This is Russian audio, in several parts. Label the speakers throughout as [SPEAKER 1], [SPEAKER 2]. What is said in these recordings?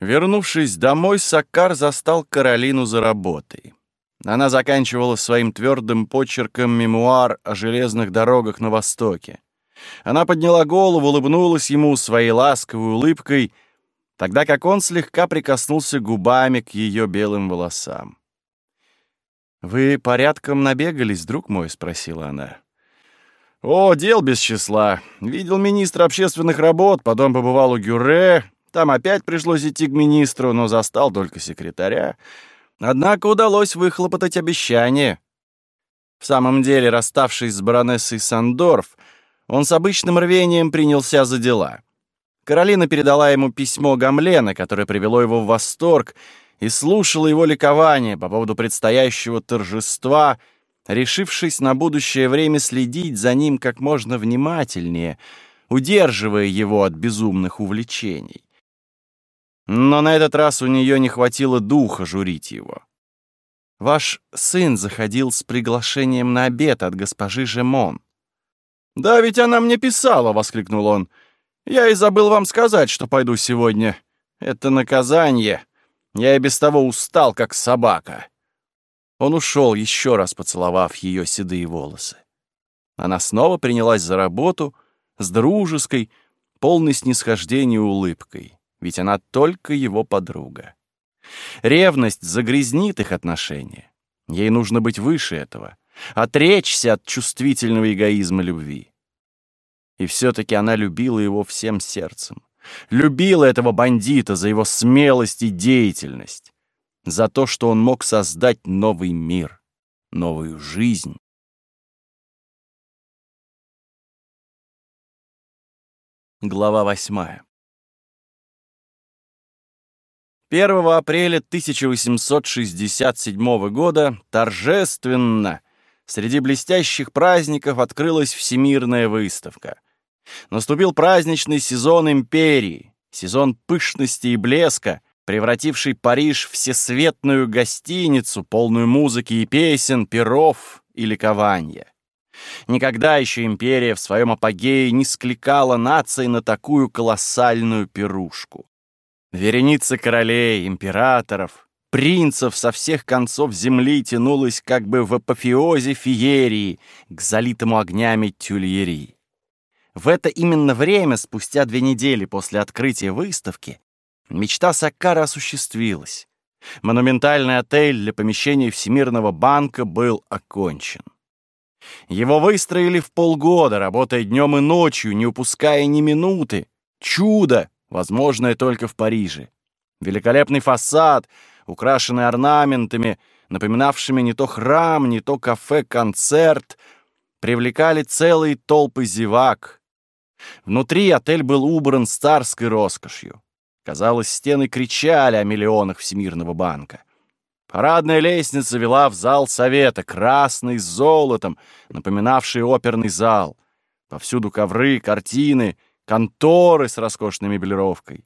[SPEAKER 1] Вернувшись домой, Саккар застал Каролину за работой. Она заканчивала своим твердым почерком мемуар о железных дорогах на Востоке. Она подняла голову, улыбнулась ему своей ласковой улыбкой, тогда как он слегка прикоснулся губами к ее белым волосам. «Вы порядком набегались, друг мой?» — спросила она. «О, дел без числа. Видел министра общественных работ, потом побывал у Гюре, там опять пришлось идти к министру, но застал только секретаря. Однако удалось выхлопотать обещание. В самом деле, расставшись с баронессой Сандорф, он с обычным рвением принялся за дела. Каролина передала ему письмо Гамлена, которое привело его в восторг, и слушала его ликование по поводу предстоящего торжества, решившись на будущее время следить за ним как можно внимательнее, удерживая его от безумных увлечений. Но на этот раз у нее не хватило духа журить его. «Ваш сын заходил с приглашением на обед от госпожи Жемон». «Да ведь она мне писала!» — воскликнул он. «Я и забыл вам сказать, что пойду сегодня. Это наказание. Я и без того устал, как собака». Он ушел, еще раз поцеловав ее седые волосы. Она снова принялась за работу с дружеской, полной снисхождения улыбкой ведь она только его подруга. Ревность загрязнит их отношения. Ей нужно быть выше этого, отречься от чувствительного эгоизма любви. И все-таки она любила его всем сердцем. Любила этого бандита за его смелость и деятельность, за то, что он мог создать новый мир, новую жизнь. Глава восьмая. 1 апреля 1867 года торжественно среди блестящих праздников открылась Всемирная выставка. Наступил праздничный сезон империи, сезон пышности и блеска, превративший Париж в всесветную гостиницу, полную музыки и песен, перов и ликования. Никогда еще империя в своем апогее не скликала нации на такую колоссальную пирушку. Вереница королей, императоров, принцев со всех концов земли тянулась как бы в апофеозе феерии к залитому огнями тюльерии. В это именно время, спустя две недели после открытия выставки, мечта Саккара осуществилась. Монументальный отель для помещения Всемирного банка был окончен. Его выстроили в полгода, работая днем и ночью, не упуская ни минуты. Чудо! Возможное только в Париже. Великолепный фасад, украшенный орнаментами, напоминавшими не то храм, не то кафе-концерт, привлекали целые толпы зевак. Внутри отель был убран с царской роскошью. Казалось, стены кричали о миллионах Всемирного банка. Парадная лестница вела в зал совета, красный с золотом, напоминавший оперный зал. Повсюду ковры, картины, конторы с роскошной мебелировкой.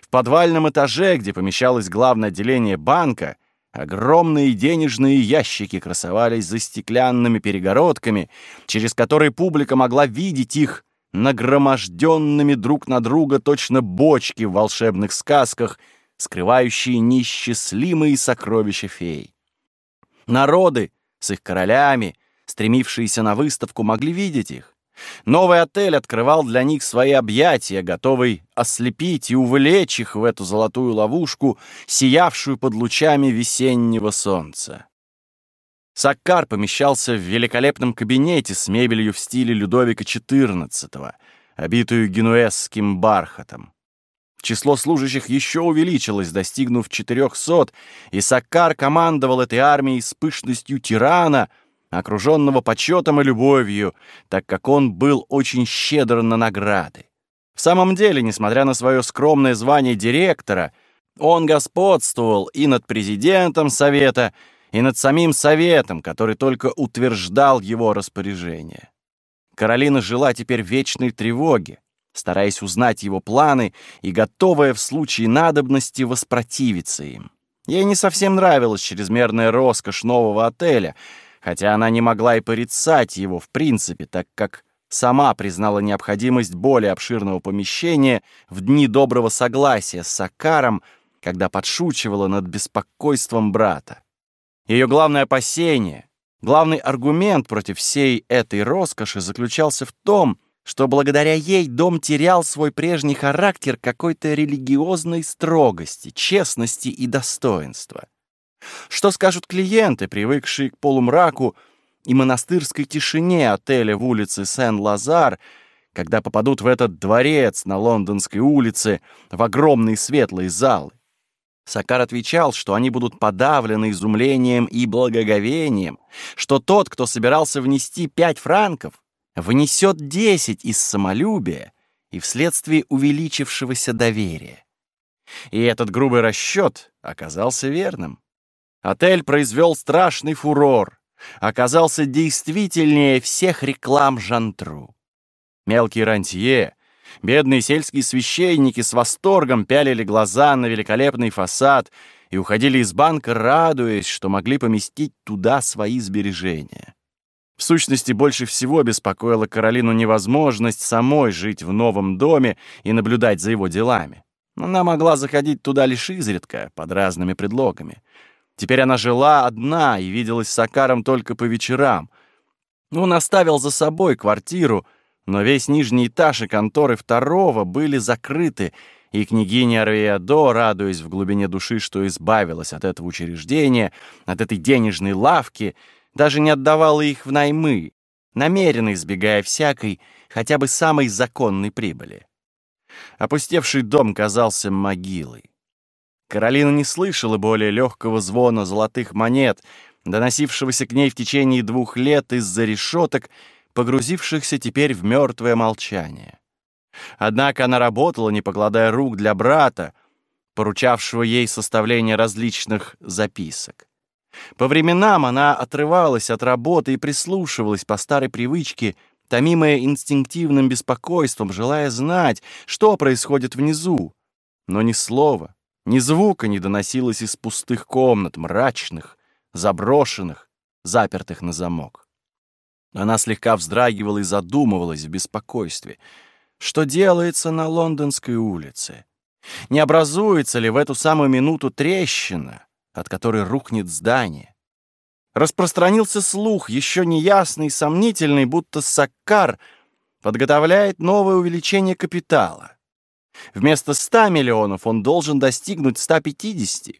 [SPEAKER 1] В подвальном этаже, где помещалось главное отделение банка, огромные денежные ящики красовались за стеклянными перегородками, через которые публика могла видеть их нагроможденными друг на друга точно бочки в волшебных сказках, скрывающие неисчислимые сокровища фей. Народы с их королями, стремившиеся на выставку, могли видеть их. Новый отель открывал для них свои объятия, готовый ослепить и увлечь их в эту золотую ловушку, сиявшую под лучами весеннего солнца. Саккар помещался в великолепном кабинете с мебелью в стиле Людовика XIV, обитую генуэзским бархатом. Число служащих еще увеличилось, достигнув 400, и Саккар командовал этой армией с пышностью тирана — окруженного почетом и любовью, так как он был очень щедр на награды. В самом деле, несмотря на свое скромное звание директора, он господствовал и над президентом Совета, и над самим Советом, который только утверждал его распоряжение. Каролина жила теперь в вечной тревоге, стараясь узнать его планы и готовая в случае надобности воспротивиться им. Ей не совсем нравилась чрезмерная роскошь нового отеля — хотя она не могла и порицать его в принципе, так как сама признала необходимость более обширного помещения в дни доброго согласия с Сакаром, когда подшучивала над беспокойством брата. Ее главное опасение, главный аргумент против всей этой роскоши заключался в том, что благодаря ей дом терял свой прежний характер какой-то религиозной строгости, честности и достоинства. Что скажут клиенты, привыкшие к полумраку и монастырской тишине отеля в улице Сен-Лазар, когда попадут в этот дворец на Лондонской улице, в огромные светлые залы? Сакар отвечал, что они будут подавлены изумлением и благоговением, что тот, кто собирался внести пять франков, внесет десять из самолюбия и вследствие увеличившегося доверия. И этот грубый расчет оказался верным. Отель произвел страшный фурор, оказался действительнее всех реклам Жантру. Мелкий рантье, бедные сельские священники с восторгом пялили глаза на великолепный фасад и уходили из банка, радуясь, что могли поместить туда свои сбережения. В сущности, больше всего беспокоила Каролину невозможность самой жить в новом доме и наблюдать за его делами. Она могла заходить туда лишь изредка, под разными предлогами. Теперь она жила одна и виделась с Сакаром только по вечерам. Он оставил за собой квартиру, но весь нижний этаж и конторы второго были закрыты, и княгиня Арвиадо, радуясь в глубине души, что избавилась от этого учреждения, от этой денежной лавки, даже не отдавала их в наймы, намеренно избегая всякой, хотя бы самой законной прибыли. Опустевший дом казался могилой. Каролина не слышала более легкого звона золотых монет, доносившегося к ней в течение двух лет из-за решеток, погрузившихся теперь в мертвое молчание. Однако она работала, не покладая рук для брата, поручавшего ей составление различных записок. По временам она отрывалась от работы и прислушивалась по старой привычке, томимая инстинктивным беспокойством, желая знать, что происходит внизу. Но ни слова, ни звука не доносилось из пустых комнат, мрачных, заброшенных, запертых на замок. Она слегка вздрагивала и задумывалась в беспокойстве. Что делается на Лондонской улице? Не образуется ли в эту самую минуту трещина, от которой рухнет здание. Распространился слух, еще неясный и сомнительный, будто Саккар подготовляет новое увеличение капитала. Вместо 100 миллионов он должен достигнуть 150.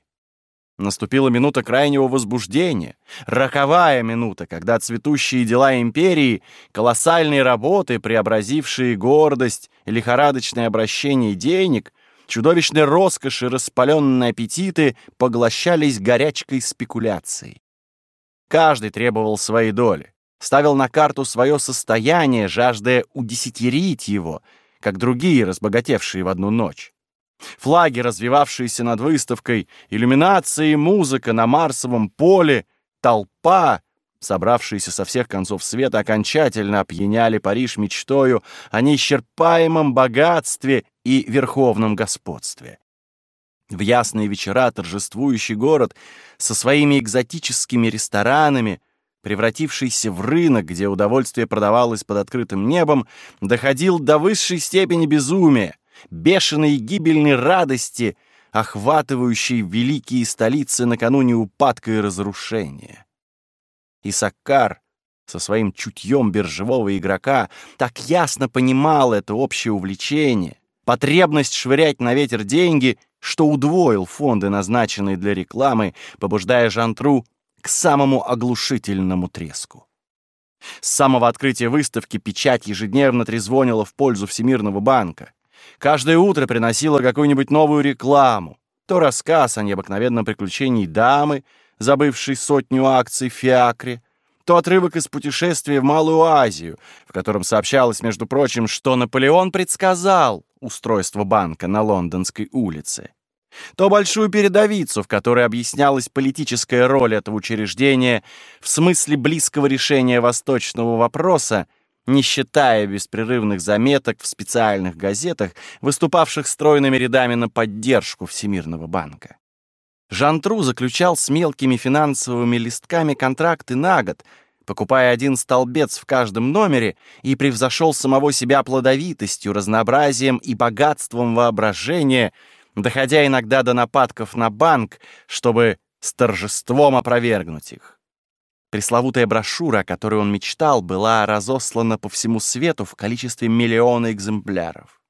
[SPEAKER 1] Наступила минута крайнего возбуждения, роковая минута, когда цветущие дела империи, колоссальные работы, преобразившие гордость лихорадочное обращение денег — чудовищной роскоши распаленные аппетиты поглощались горячкой спекуляцией. Каждый требовал своей доли, ставил на карту свое состояние, жаждая удесятерить его, как другие, разбогатевшие в одну ночь. Флаги, развивавшиеся над выставкой, иллюминации, музыка на Марсовом поле, толпа — собравшиеся со всех концов света, окончательно опьяняли Париж мечтою о неисчерпаемом богатстве и верховном господстве. В ясные вечера торжествующий город со своими экзотическими ресторанами, превратившийся в рынок, где удовольствие продавалось под открытым небом, доходил до высшей степени безумия, бешеной и гибельной радости, охватывающей великие столицы накануне упадка и разрушения. И Саккар со своим чутьем биржевого игрока так ясно понимал это общее увлечение, потребность швырять на ветер деньги, что удвоил фонды, назначенные для рекламы, побуждая Жантру к самому оглушительному треску. С самого открытия выставки печать ежедневно трезвонила в пользу Всемирного банка. Каждое утро приносила какую-нибудь новую рекламу. То рассказ о необыкновенном приключении дамы, забывший сотню акций в Фиакре, то отрывок из путешествия в Малую Азию, в котором сообщалось, между прочим, что Наполеон предсказал устройство банка на Лондонской улице, то большую передовицу, в которой объяснялась политическая роль этого учреждения в смысле близкого решения восточного вопроса, не считая беспрерывных заметок в специальных газетах, выступавших стройными рядами на поддержку Всемирного банка. Жантру заключал с мелкими финансовыми листками контракты на год, покупая один столбец в каждом номере, и превзошел самого себя плодовитостью, разнообразием и богатством воображения, доходя иногда до нападков на банк, чтобы с торжеством опровергнуть их. Пресловутая брошюра, о которой он мечтал, была разослана по всему свету в количестве миллиона экземпляров.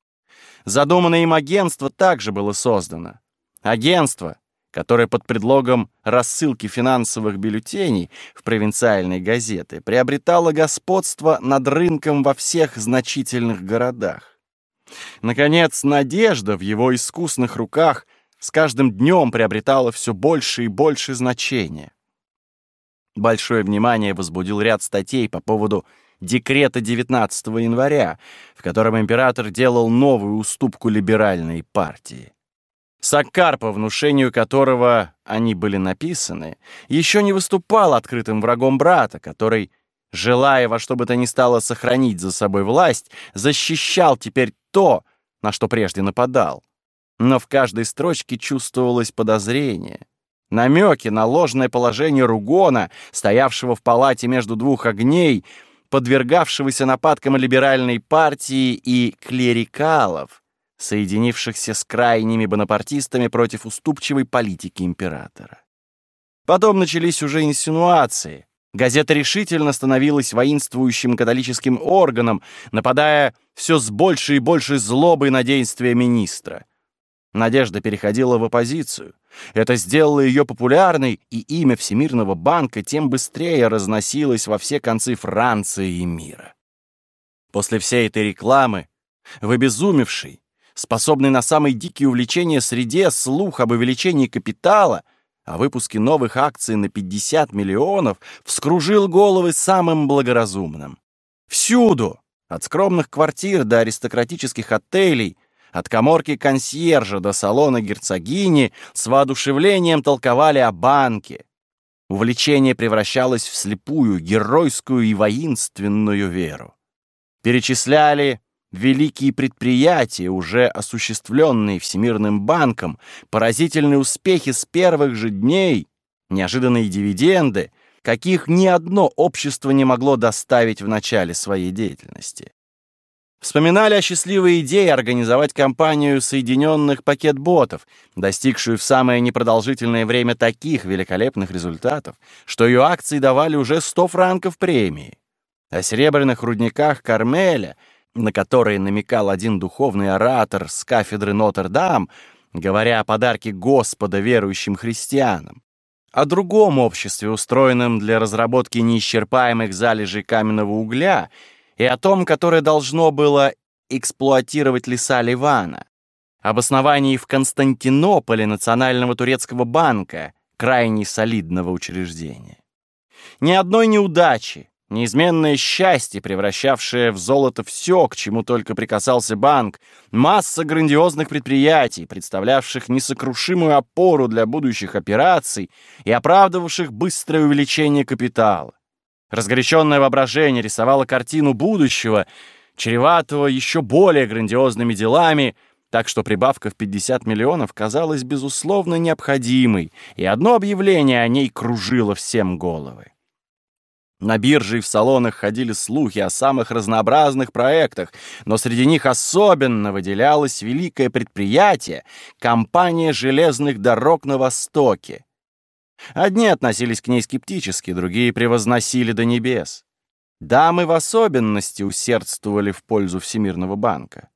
[SPEAKER 1] Задуманное им агентство также было создано. Агентство, которое под предлогом рассылки финансовых бюллетеней в провинциальные газеты приобретало господство над рынком во всех значительных городах. Наконец, надежда в его искусных руках с каждым днем приобретала все больше и больше значения. Большое внимание возбудил ряд статей по поводу декрета 19 января, в котором император делал новую уступку либеральной партии. Саккар, по внушению которого они были написаны, еще не выступал открытым врагом брата, который, желая во что бы то ни стало сохранить за собой власть, защищал теперь то, на что прежде нападал. Но в каждой строчке чувствовалось подозрение, намеки на ложное положение Ругона, стоявшего в палате между двух огней, подвергавшегося нападкам либеральной партии и клерикалов, соединившихся с крайними бонапартистами против уступчивой политики императора. Потом начались уже инсинуации. Газета решительно становилась воинствующим католическим органом, нападая все с большей и большей злобой на действия министра. Надежда переходила в оппозицию. Это сделало ее популярной, и имя Всемирного банка тем быстрее разносилось во все концы Франции и мира. После всей этой рекламы, в обезумевшей, способный на самые дикие увлечения среде слух об увеличении капитала, о выпуске новых акций на 50 миллионов, вскружил головы самым благоразумным. Всюду, от скромных квартир до аристократических отелей, от коморки консьержа до салона герцогини с воодушевлением толковали о банке. Увлечение превращалось в слепую, геройскую и воинственную веру. Перечисляли великие предприятия, уже осуществленные Всемирным банком, поразительные успехи с первых же дней, неожиданные дивиденды, каких ни одно общество не могло доставить в начале своей деятельности. Вспоминали о счастливой идее организовать компанию соединенных пакет-ботов, достигшую в самое непродолжительное время таких великолепных результатов, что ее акции давали уже 100 франков премии. О серебряных рудниках Кармеля, на которые намекал один духовный оратор с кафедры Нотр-Дам, говоря о подарке Господа верующим христианам. О другом обществе, устроенном для разработки неисчерпаемых залежей каменного угля — и о том, которое должно было эксплуатировать леса Ливана, об основании в Константинополе Национального турецкого банка, крайне солидного учреждения. Ни одной неудачи, неизменное счастье, превращавшее в золото все, к чему только прикасался банк, масса грандиозных предприятий, представлявших несокрушимую опору для будущих операций и оправдывавших быстрое увеличение капитала. Разгоряченное воображение рисовало картину будущего, чреватого еще более грандиозными делами, так что прибавка в 50 миллионов казалась безусловно необходимой, и одно объявление о ней кружило всем головы. На бирже и в салонах ходили слухи о самых разнообразных проектах, но среди них особенно выделялось великое предприятие — компания железных дорог на Востоке. Одни относились к ней скептически, другие превозносили до небес. Дамы в особенности усердствовали в пользу Всемирного банка.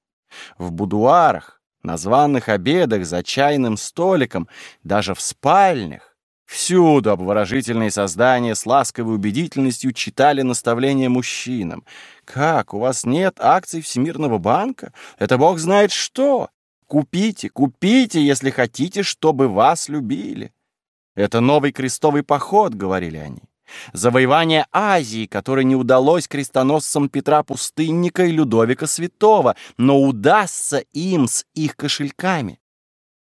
[SPEAKER 1] В будуарах, на званых обедах, за чайным столиком, даже в спальнях, Всюду обворожительные создания с ласковой убедительностью читали наставления мужчинам. «Как, у вас нет акций Всемирного банка? Это бог знает что! Купите, купите, если хотите, чтобы вас любили!» Это новый крестовый поход, говорили они. Завоевание Азии, которое не удалось крестоносцам Петра Пустынника и Людовика Святого, но удастся им с их кошельками.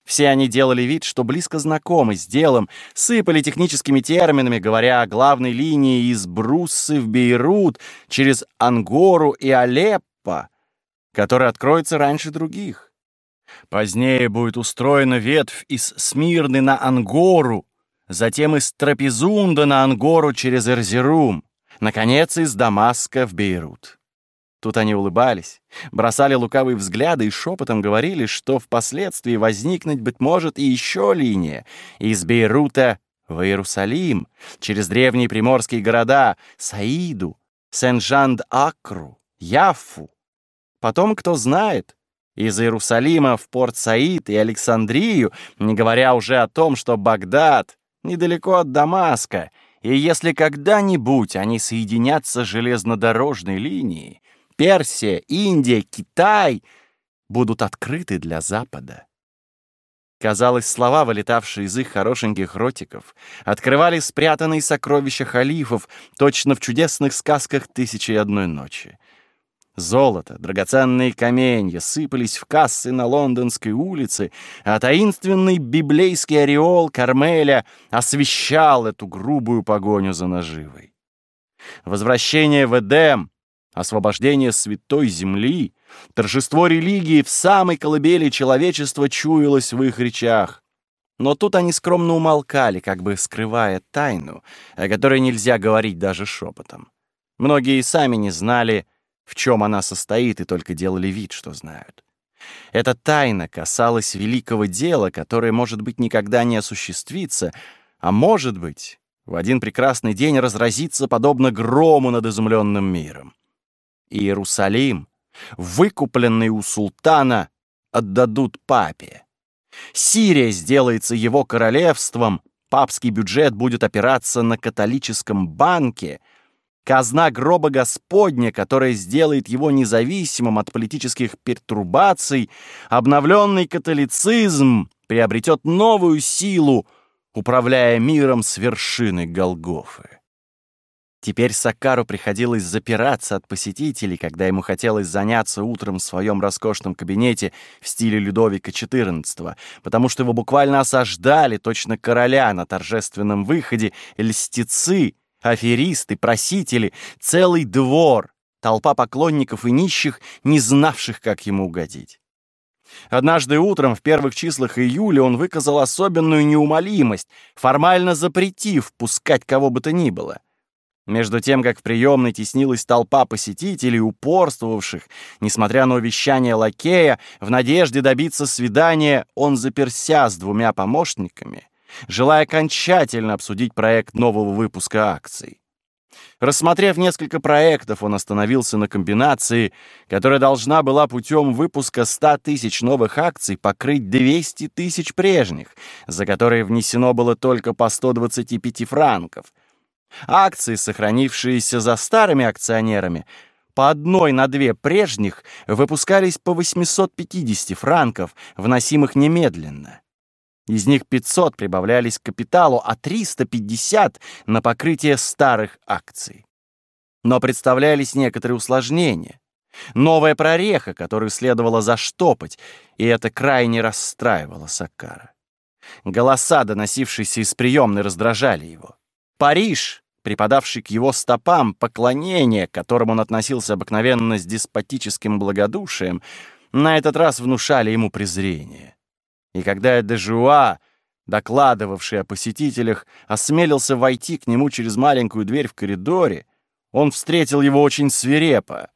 [SPEAKER 1] Все они делали вид, что близко знакомы с делом, сыпали техническими терминами, говоря о главной линии из Бруссы в Бейрут через Ангору и Алеппо, которая откроется раньше других. Позднее будет устроена ветвь из Смирны на Ангору, затем из Трапезунда на Ангору через Эрзерум. Наконец, из Дамаска в Бейрут. Тут они улыбались, бросали лукавые взгляды и шепотом говорили, что впоследствии возникнуть, быть может, и еще линия из Бейрута в Иерусалим, через древние приморские города Саиду, Сен-Жанд-Акру, Яффу. Потом, кто знает, из Иерусалима в Порт-Саид и Александрию, не говоря уже о том, что Багдад недалеко от Дамаска, и если когда-нибудь они соединятся железнодорожной линией, Персия, Индия, Китай будут открыты для Запада. Казалось, слова, вылетавшие из их хорошеньких ротиков, открывали спрятанные сокровища халифов, точно в чудесных сказках «Тысячи и одной ночи». Золото, драгоценные каменья сыпались в кассы на лондонской улице, а таинственный библейский ореол Кармеля освещал эту грубую погоню за наживой. Возвращение в Эдем, освобождение святой земли, торжество религии в самой колыбели человечества чуялось в их речах. Но тут они скромно умолкали, как бы скрывая тайну, о которой нельзя говорить даже шепотом. Многие сами не знали, в чем она состоит, и только делали вид, что знают. Эта тайна касалась великого дела, которое, может быть, никогда не осуществится, а может быть, в один прекрасный день разразится подобно грому над изумленным миром. Иерусалим, выкупленный у султана, отдадут папе. Сирия сделается его королевством, папский бюджет будет опираться на католическом банке — Казна гроба Господня, которая сделает его независимым от политических пертурбаций, обновленный католицизм приобретет новую силу, управляя миром с вершины Голгофы. Теперь Сакару приходилось запираться от посетителей, когда ему хотелось заняться утром в своем роскошном кабинете в стиле Людовика XIV, потому что его буквально осаждали точно короля на торжественном выходе льстецы, аферисты, просители, целый двор, толпа поклонников и нищих, не знавших, как ему угодить. Однажды утром, в первых числах июля, он выказал особенную неумолимость, формально запретив пускать кого бы то ни было. Между тем, как в приемной теснилась толпа посетителей, упорствовавших, несмотря на увещание лакея, в надежде добиться свидания, он заперся с двумя помощниками желая окончательно обсудить проект нового выпуска акций. Рассмотрев несколько проектов, он остановился на комбинации, которая должна была путем выпуска 100 тысяч новых акций покрыть 200 тысяч прежних, за которые внесено было только по 125 франков. Акции, сохранившиеся за старыми акционерами, по одной на две прежних выпускались по 850 франков, вносимых немедленно. Из них 500 прибавлялись к капиталу, а 350 — на покрытие старых акций. Но представлялись некоторые усложнения. Новая прореха, которую следовало заштопать, и это крайне расстраивало Саккара. Голоса, доносившиеся из приемной, раздражали его. Париж, преподавший к его стопам поклонение, к которому он относился обыкновенно с деспотическим благодушием, на этот раз внушали ему презрение. И когда Дежуа, докладывавший о посетителях, осмелился войти к нему через маленькую дверь в коридоре, он встретил его очень свирепо.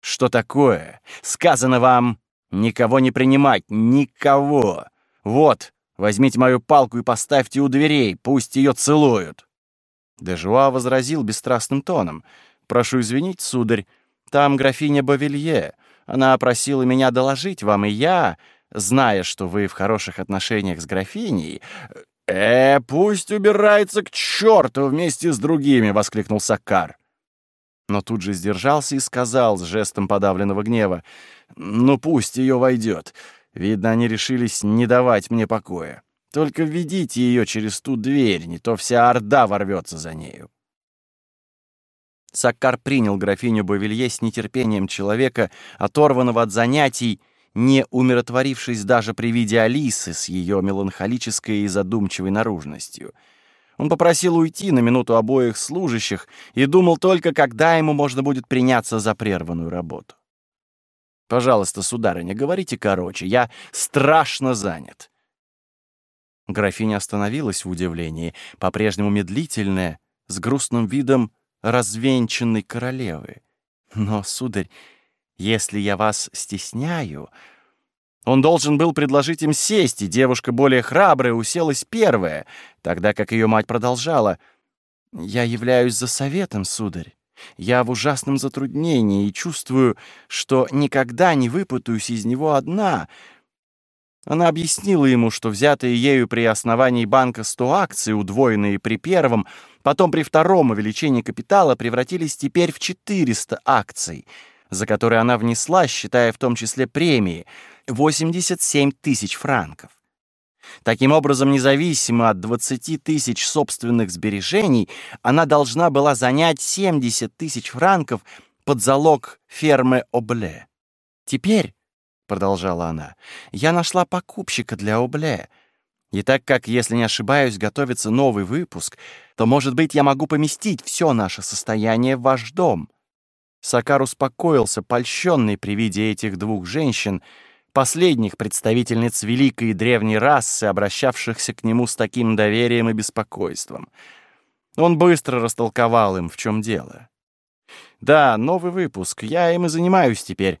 [SPEAKER 1] «Что такое? Сказано вам никого не принимать, никого. Вот, возьмите мою палку и поставьте у дверей, пусть ее целуют». Дежуа возразил бесстрастным тоном. «Прошу извинить, сударь, там графиня Бавилье. Она просила меня доложить вам, и я, зная, что вы в хороших отношениях с графиней... «Э, пусть убирается к черту вместе с другими!» — воскликнул Саккар. Но тут же сдержался и сказал с жестом подавленного гнева, «Ну пусть ее войдет. Видно, они решились не давать мне покоя. Только введите ее через ту дверь, не то вся орда ворвется за нею». Саккар принял графиню Бавилье с нетерпением человека, оторванного от занятий, не умиротворившись даже при виде Алисы с ее меланхолической и задумчивой наружностью. Он попросил уйти на минуту обоих служащих и думал только, когда ему можно будет приняться за прерванную работу. «Пожалуйста, сударыня, говорите короче, я страшно занят». Графиня остановилась в удивлении, по-прежнему медлительная, с грустным видом развенчанной королевы. Но, сударь, если я вас стесняю... Он должен был предложить им сесть, и девушка более храбрая уселась первая, тогда как ее мать продолжала. «Я являюсь за советом, сударь. Я в ужасном затруднении и чувствую, что никогда не выпутаюсь из него одна». Она объяснила ему, что взятые ею при основании банка 100 акций, удвоенные при первом, потом при втором увеличении капитала, превратились теперь в 400 акций, за которые она внесла, считая в том числе премии, 87 тысяч франков. Таким образом, независимо от 20 тысяч собственных сбережений, она должна была занять 70 тысяч франков под залог фермы Обле. «Теперь», — продолжала она, — «я нашла покупщика для Обле. И так как, если не ошибаюсь, готовится новый выпуск, то, может быть, я могу поместить все наше состояние в ваш дом». Сакар успокоился, польщенный при виде этих двух женщин — последних представительниц великой и древней расы, обращавшихся к нему с таким доверием и беспокойством. Он быстро растолковал им, в чем дело. «Да, новый выпуск. Я им и занимаюсь теперь.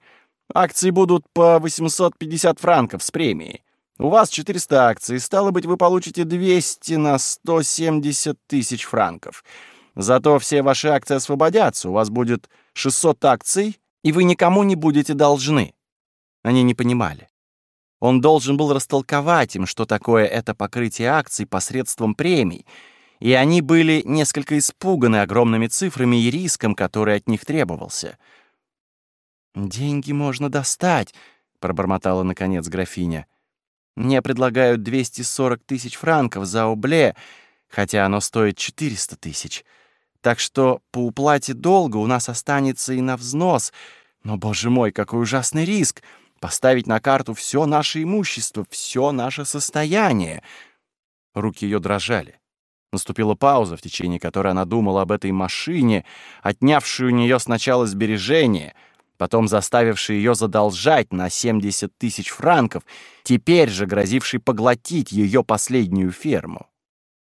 [SPEAKER 1] Акции будут по 850 франков с премией. У вас 400 акций, стало быть, вы получите 200 на 170 тысяч франков. Зато все ваши акции освободятся, у вас будет 600 акций, и вы никому не будете должны. Они не понимали. Он должен был растолковать им, что такое это покрытие акций посредством премий, и они были несколько испуганы огромными цифрами и риском, который от них требовался. «Деньги можно достать», — пробормотала наконец графиня. «Мне предлагают 240 тысяч франков за обле, хотя оно стоит 400 тысяч. Так что по уплате долга у нас останется и на взнос. Но, боже мой, какой ужасный риск! поставить на карту все наше имущество, все наше состояние. Руки ее дрожали. Наступила пауза, в течение которой она думала об этой машине, отнявшей у нее сначала сбережения, потом заставившей ее задолжать на 70 тысяч франков, теперь же грозившей поглотить ее последнюю ферму.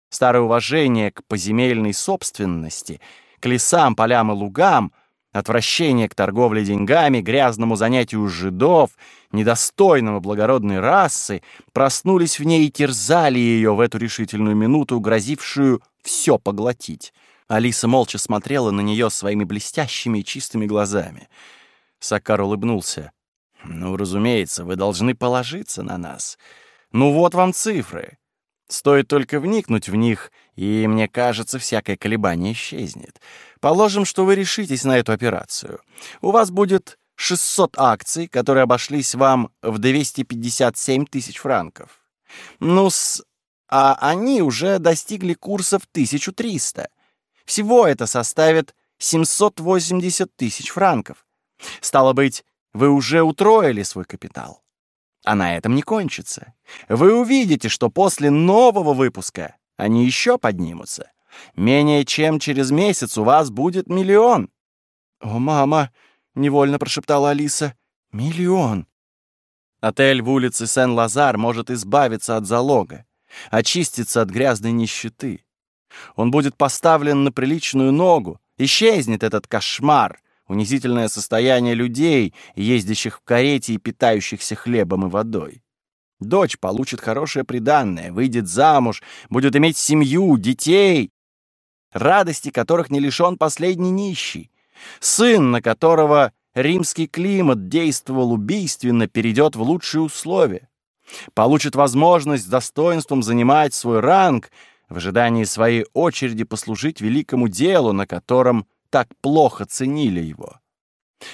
[SPEAKER 1] Старое уважение к поземельной собственности, к лесам, полям и лугам — Отвращение к торговле деньгами, грязному занятию жидов, недостойному благородной расы, проснулись в ней и терзали ее в эту решительную минуту, грозившую все поглотить. Алиса молча смотрела на нее своими блестящими и чистыми глазами. Сакар улыбнулся. «Ну, разумеется, вы должны положиться на нас. Ну вот вам цифры. Стоит только вникнуть в них, и, мне кажется, всякое колебание исчезнет. Положим, что вы решитесь на эту операцию. У вас будет 600 акций, которые обошлись вам в 257 тысяч франков. ну -с, а они уже достигли курса в 1300. Всего это составит 780 тысяч франков. Стало быть, вы уже утроили свой капитал. А на этом не кончится. Вы увидите, что после нового выпуска они еще поднимутся. Менее чем через месяц у вас будет миллион». «О, мама!» — невольно прошептала Алиса. «Миллион!» Отель в улице Сен-Лазар может избавиться от залога, очиститься от грязной нищеты. Он будет поставлен на приличную ногу, исчезнет этот кошмар, унизительное состояние людей, ездящих в карете и питающихся хлебом и водой. Дочь получит хорошее приданное, выйдет замуж, будет иметь семью, детей, радости которых не лишен последний нищий. Сын, на которого римский климат действовал убийственно, перейдет в лучшие условия. Получит возможность с достоинством занимать свой ранг, в ожидании своей очереди послужить великому делу, на котором так плохо ценили его.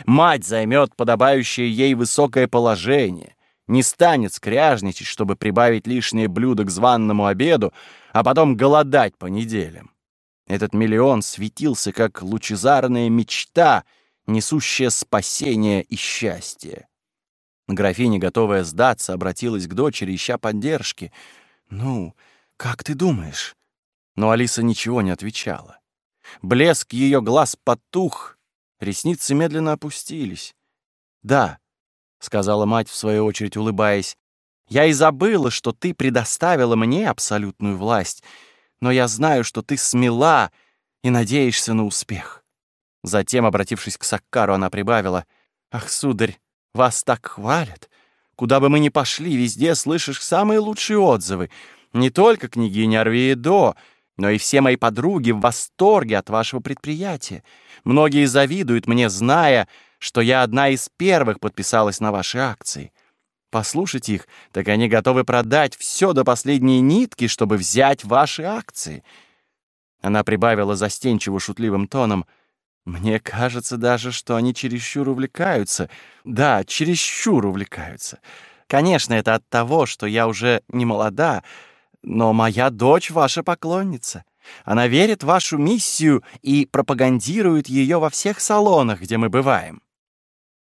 [SPEAKER 1] Мать займет подобающее ей высокое положение, не станет скряжничать, чтобы прибавить лишнее блюдо к званному обеду, а потом голодать по неделям. Этот миллион светился, как лучезарная мечта, несущая спасение и счастье. Графиня, готовая сдаться, обратилась к дочери, ища поддержки. «Ну, как ты думаешь?» Но Алиса ничего не отвечала. Блеск ее глаз потух, ресницы медленно опустились. «Да», — сказала мать, в свою очередь улыбаясь, «я и забыла, что ты предоставила мне абсолютную власть, но я знаю, что ты смела, и надеешься на успех». Затем, обратившись к Саккару, она прибавила, «Ах, сударь, вас так хвалят! Куда бы мы ни пошли, везде слышишь самые лучшие отзывы. Не только княгиня Арвиедо, но и все мои подруги в восторге от вашего предприятия. Многие завидуют мне, зная, что я одна из первых подписалась на ваши акции. Послушайте их, так они готовы продать все до последней нитки, чтобы взять ваши акции». Она прибавила застенчиво шутливым тоном. «Мне кажется даже, что они чересчур увлекаются. Да, чересчур увлекаются. Конечно, это от того, что я уже не молода, но моя дочь ваша поклонница. Она верит в вашу миссию и пропагандирует ее во всех салонах, где мы бываем».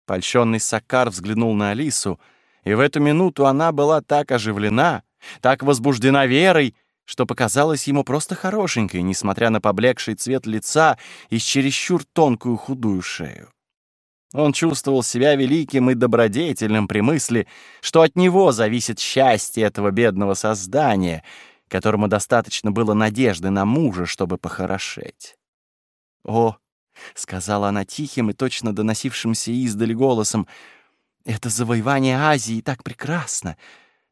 [SPEAKER 1] Польщенный Сакар взглянул на Алису, и в эту минуту она была так оживлена, так возбуждена верой, что показалось ему просто хорошенькой, несмотря на поблекший цвет лица и чересчур тонкую худую шею. Он чувствовал себя великим и добродетельным при мысли, что от него зависит счастье этого бедного создания, которому достаточно было надежды на мужа, чтобы похорошеть. «О!» — сказала она тихим и точно доносившимся издали голосом. «Это завоевание Азии так прекрасно!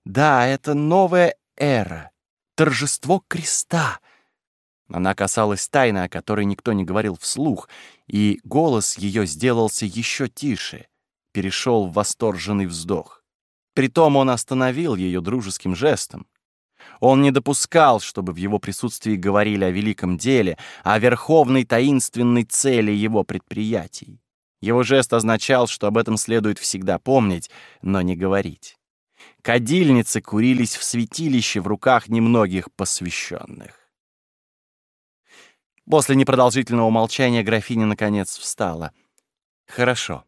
[SPEAKER 1] Да, это новая эра, торжество креста!» Она касалась тайны, о которой никто не говорил вслух, и голос ее сделался еще тише, перешел в восторженный вздох. Притом он остановил ее дружеским жестом. Он не допускал, чтобы в его присутствии говорили о великом деле, о верховной таинственной цели его предприятий. Его жест означал, что об этом следует всегда помнить, но не говорить. Кадильницы курились в святилище в руках немногих посвященных. После непродолжительного молчания графиня наконец встала. «Хорошо,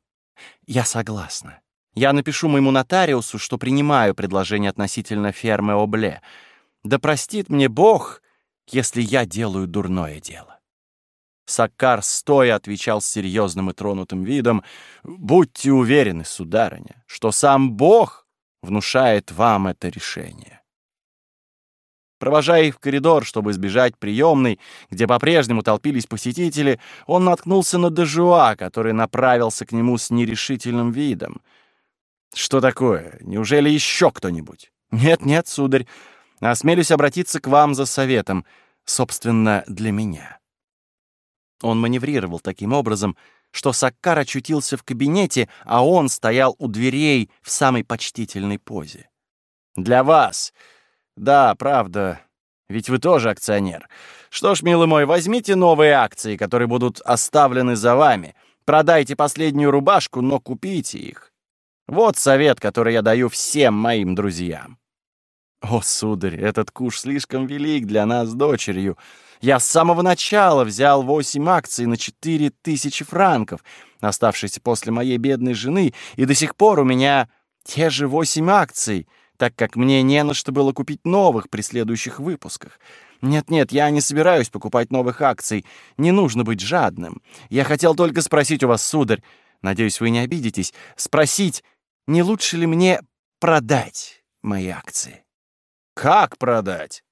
[SPEAKER 1] я согласна. Я напишу моему нотариусу, что принимаю предложение относительно фермы Обле. Да простит мне Бог, если я делаю дурное дело. Саккар стоя отвечал с серьезным и тронутым видом, «Будьте уверены, сударыня, что сам Бог внушает вам это решение». Провожая их в коридор, чтобы избежать приемной, где по-прежнему толпились посетители, он наткнулся на Дежуа, который направился к нему с нерешительным видом. «Что такое? Неужели еще кто-нибудь?» «Нет-нет, сударь, осмелюсь обратиться к вам за советом, собственно, для меня». Он маневрировал таким образом, что Саккар очутился в кабинете, а он стоял у дверей в самой почтительной позе. «Для вас. Да, правда, ведь вы тоже акционер. Что ж, милый мой, возьмите новые акции, которые будут оставлены за вами. Продайте последнюю рубашку, но купите их. Вот совет, который я даю всем моим друзьям. О, сударь, этот куш слишком велик для нас с дочерью. Я с самого начала взял восемь акций на четыре тысячи франков, оставшиеся после моей бедной жены, и до сих пор у меня те же восемь акций, так как мне не на что было купить новых при следующих выпусках. Нет-нет, я не собираюсь покупать новых акций. Не нужно быть жадным. Я хотел только спросить у вас, сударь, надеюсь, вы не обидитесь, спросить, не лучше ли мне продать мои акции? Как продать?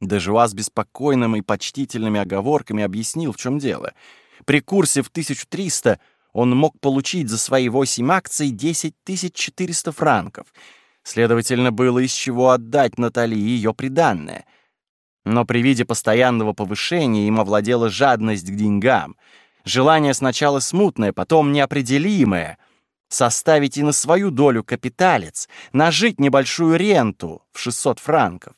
[SPEAKER 1] Дежуа с беспокойным и почтительными оговорками объяснил, в чем дело. При курсе в 1300 он мог получить за свои 8 акций 10 400 франков. Следовательно, было из чего отдать Натали ее приданное. Но при виде постоянного повышения им овладела жадность к деньгам. Желание сначала смутное, потом неопределимое — составить и на свою долю капиталец, нажить небольшую ренту в 600 франков.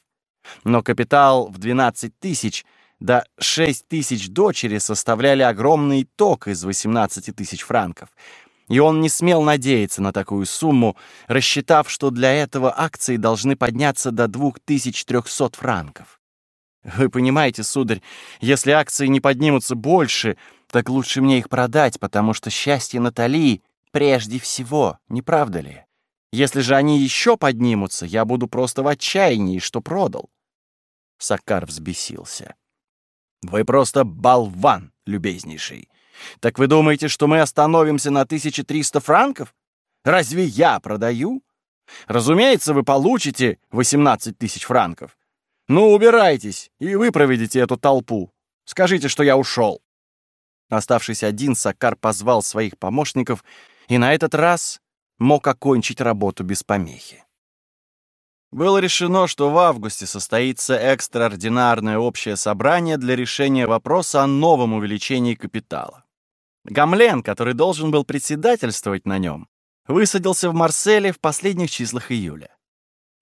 [SPEAKER 1] Но капитал в 12 тысяч да 6 тысяч дочери составляли огромный ток из 18 тысяч франков. И он не смел надеяться на такую сумму, рассчитав, что для этого акции должны подняться до 2300 франков. Вы понимаете, сударь, если акции не поднимутся больше, так лучше мне их продать, потому что счастье Натали прежде всего, не правда ли? Если же они еще поднимутся, я буду просто в отчаянии, что продал. Сакар взбесился. Вы просто болван, любезнейший. Так вы думаете, что мы остановимся на 1300 франков? Разве я продаю? Разумеется, вы получите 18 тысяч франков. Ну, убирайтесь, и вы проведите эту толпу. Скажите, что я ушел. Оставшись один, Сакар позвал своих помощников и на этот раз мог окончить работу без помехи. Было решено, что в августе состоится экстраординарное общее собрание для решения вопроса о новом увеличении капитала. Гамлен, который должен был председательствовать на нем, высадился в Марселе в последних числах июля.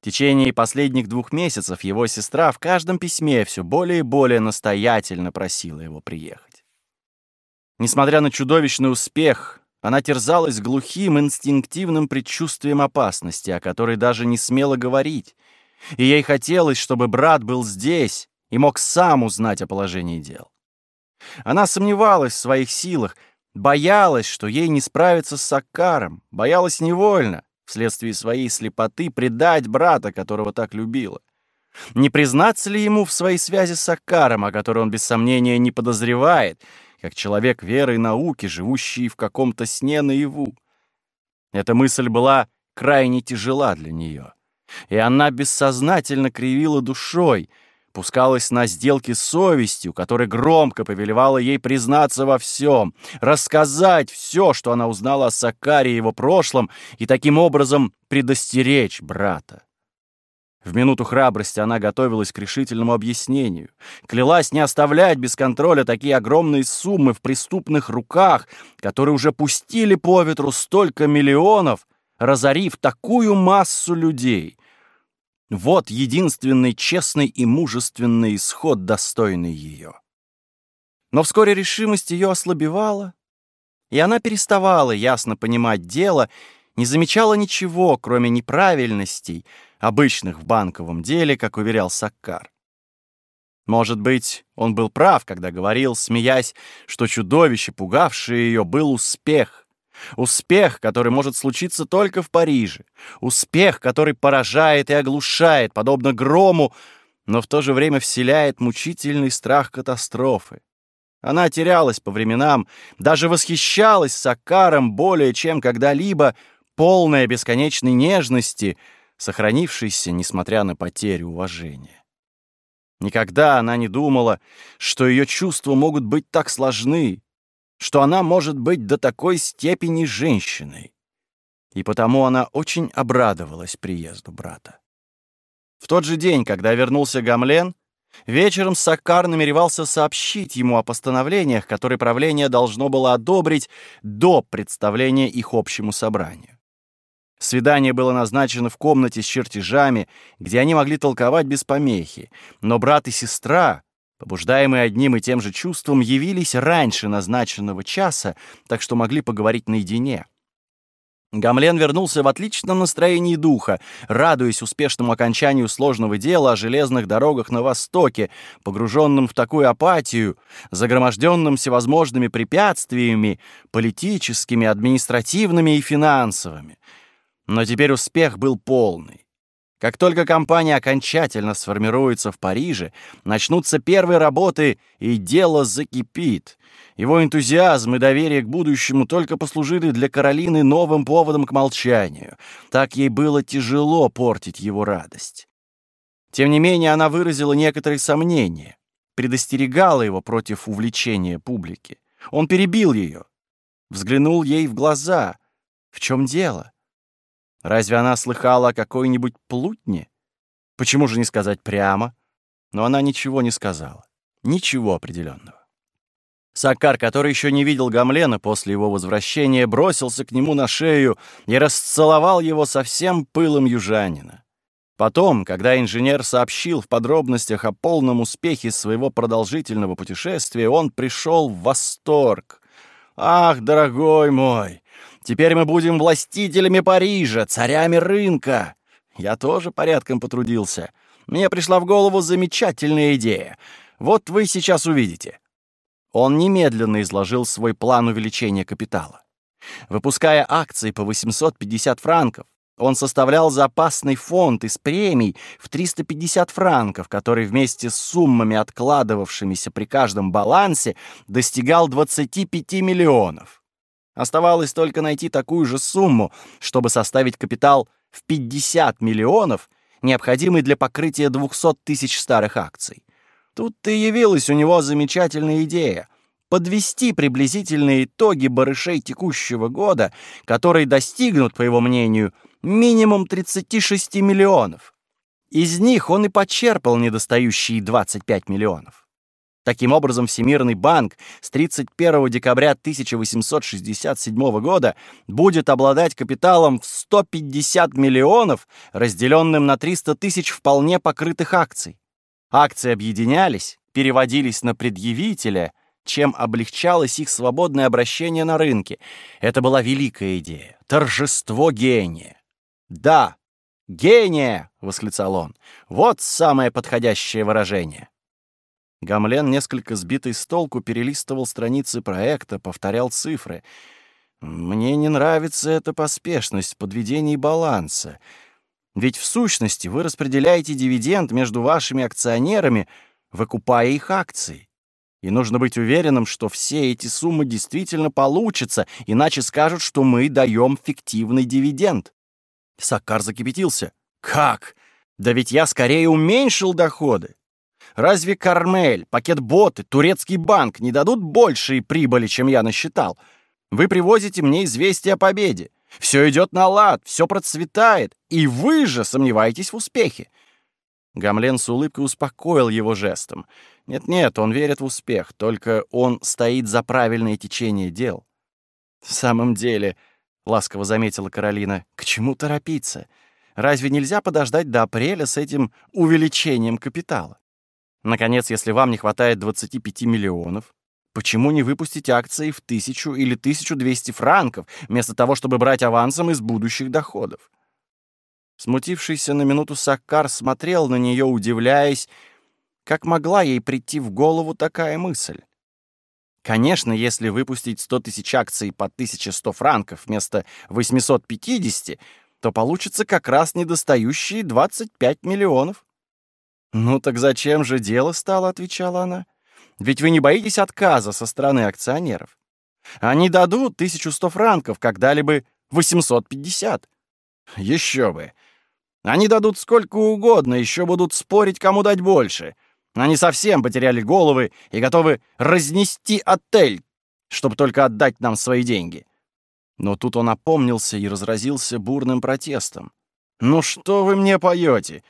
[SPEAKER 1] В течение последних двух месяцев его сестра в каждом письме все более и более настоятельно просила его приехать. Несмотря на чудовищный успех, она терзалась глухим инстинктивным предчувствием опасности, о которой даже не смела говорить, и ей хотелось, чтобы брат был здесь и мог сам узнать о положении дел. Она сомневалась в своих силах, боялась, что ей не справиться с Саккаром, боялась невольно, вследствие своей слепоты, предать брата, которого так любила. Не признаться ли ему в своей связи с Саккаром, о которой он без сомнения не подозревает, как человек веры и науки, живущий в каком-то сне наяву? Эта мысль была крайне тяжела для нее, и она бессознательно кривила душой, пускалась на сделки с совестью, которая громко повелевала ей признаться во всем, рассказать все, что она узнала о Сакаре и его прошлом, и таким образом предостеречь брата. В минуту храбрости она готовилась к решительному объяснению, клялась не оставлять без контроля такие огромные суммы в преступных руках, которые уже пустили по ветру столько миллионов, разорив такую массу людей. Вот единственный честный и мужественный исход, достойный ее. Но вскоре решимость ее ослабевала, и она переставала ясно понимать дело, не замечала ничего, кроме неправильностей, обычных в банковом деле, как уверял Саккар. Может быть, он был прав, когда говорил, смеясь, что чудовище, пугавшее ее, был успех, Успех, который может случиться только в Париже. Успех, который поражает и оглушает, подобно грому, но в то же время вселяет мучительный страх катастрофы. Она терялась по временам, даже восхищалась Сакаром более чем когда-либо, полная бесконечной нежности, сохранившейся, несмотря на потерю уважения. Никогда она не думала, что ее чувства могут быть так сложны, что она может быть до такой степени женщиной. И потому она очень обрадовалась приезду брата. В тот же день, когда вернулся Гамлен, вечером Саккар намеревался сообщить ему о постановлениях, которые правление должно было одобрить до представления их общему собранию. Свидание было назначено в комнате с чертежами, где они могли толковать без помехи, но брат и сестра, побуждаемые одним и тем же чувством, явились раньше назначенного часа, так что могли поговорить наедине. Гамлен вернулся в отличном настроении духа, радуясь успешному окончанию сложного дела о железных дорогах на Востоке, погруженным в такую апатию, загроможденным всевозможными препятствиями, политическими, административными и финансовыми. Но теперь успех был полный. Как только компания окончательно сформируется в Париже, начнутся первые работы, и дело закипит. Его энтузиазм и доверие к будущему только послужили для Каролины новым поводом к молчанию. Так ей было тяжело портить его радость. Тем не менее, она выразила некоторые сомнения, предостерегала его против увлечения публики. Он перебил ее, взглянул ей в глаза. В чем дело? Разве она слыхала о какой-нибудь плутне? Почему же не сказать прямо? Но она ничего не сказала. Ничего определенного. Сакар, который еще не видел Гамлена после его возвращения, бросился к нему на шею и расцеловал его со всем пылом южанина. Потом, когда инженер сообщил в подробностях о полном успехе своего продолжительного путешествия, он пришел в восторг. «Ах, дорогой мой, Теперь мы будем властителями Парижа, царями рынка. Я тоже порядком потрудился. Мне пришла в голову замечательная идея. Вот вы сейчас увидите. Он немедленно изложил свой план увеличения капитала. Выпуская акции по 850 франков, он составлял запасный фонд из премий в 350 франков, который вместе с суммами, откладывавшимися при каждом балансе, достигал 25 миллионов. Оставалось только найти такую же сумму, чтобы составить капитал в 50 миллионов, необходимый для покрытия 200 тысяч старых акций. Тут-то явилась у него замечательная идея — подвести приблизительные итоги барышей текущего года, которые достигнут, по его мнению, минимум 36 миллионов. Из них он и почерпал недостающие 25 миллионов. Таким образом, Всемирный банк с 31 декабря 1867 года будет обладать капиталом в 150 миллионов, разделенным на 300 тысяч вполне покрытых акций. Акции объединялись, переводились на предъявителя, чем облегчалось их свободное обращение на рынке. Это была великая идея, торжество гения. «Да, гения!» — восклицал он. «Вот самое подходящее выражение». Гамлен, несколько сбитый с толку, перелистывал страницы проекта, повторял цифры. «Мне не нравится эта поспешность в баланса. Ведь в сущности вы распределяете дивиденд между вашими акционерами, выкупая их акции. И нужно быть уверенным, что все эти суммы действительно получатся, иначе скажут, что мы даем фиктивный дивиденд». Саккар закипятился. «Как? Да ведь я скорее уменьшил доходы. Разве Кармель, пакет боты, турецкий банк не дадут большей прибыли, чем я насчитал? Вы привозите мне известие о победе. Все идет на лад, все процветает, и вы же сомневаетесь в успехе. Гамлен с улыбкой успокоил его жестом. Нет-нет, он верит в успех, только он стоит за правильное течение дел. В самом деле, ласково заметила Каролина, к чему торопиться? Разве нельзя подождать до апреля с этим увеличением капитала? Наконец, если вам не хватает 25 миллионов, почему не выпустить акции в 1000 или 1200 франков, вместо того, чтобы брать авансом из будущих доходов? Смутившийся на минуту Саккар смотрел на нее, удивляясь, как могла ей прийти в голову такая мысль. Конечно, если выпустить 100 тысяч акций по 1100 франков вместо 850, то получится как раз недостающие 25 миллионов. «Ну так зачем же дело стало?» — отвечала она. «Ведь вы не боитесь отказа со стороны акционеров. Они дадут 1100 франков, как дали бы 850. Еще бы. Они дадут сколько угодно, еще будут спорить, кому дать больше. Они совсем потеряли головы и готовы разнести отель, чтобы только отдать нам свои деньги». Но тут он опомнился и разразился бурным протестом. «Ну что вы мне поете?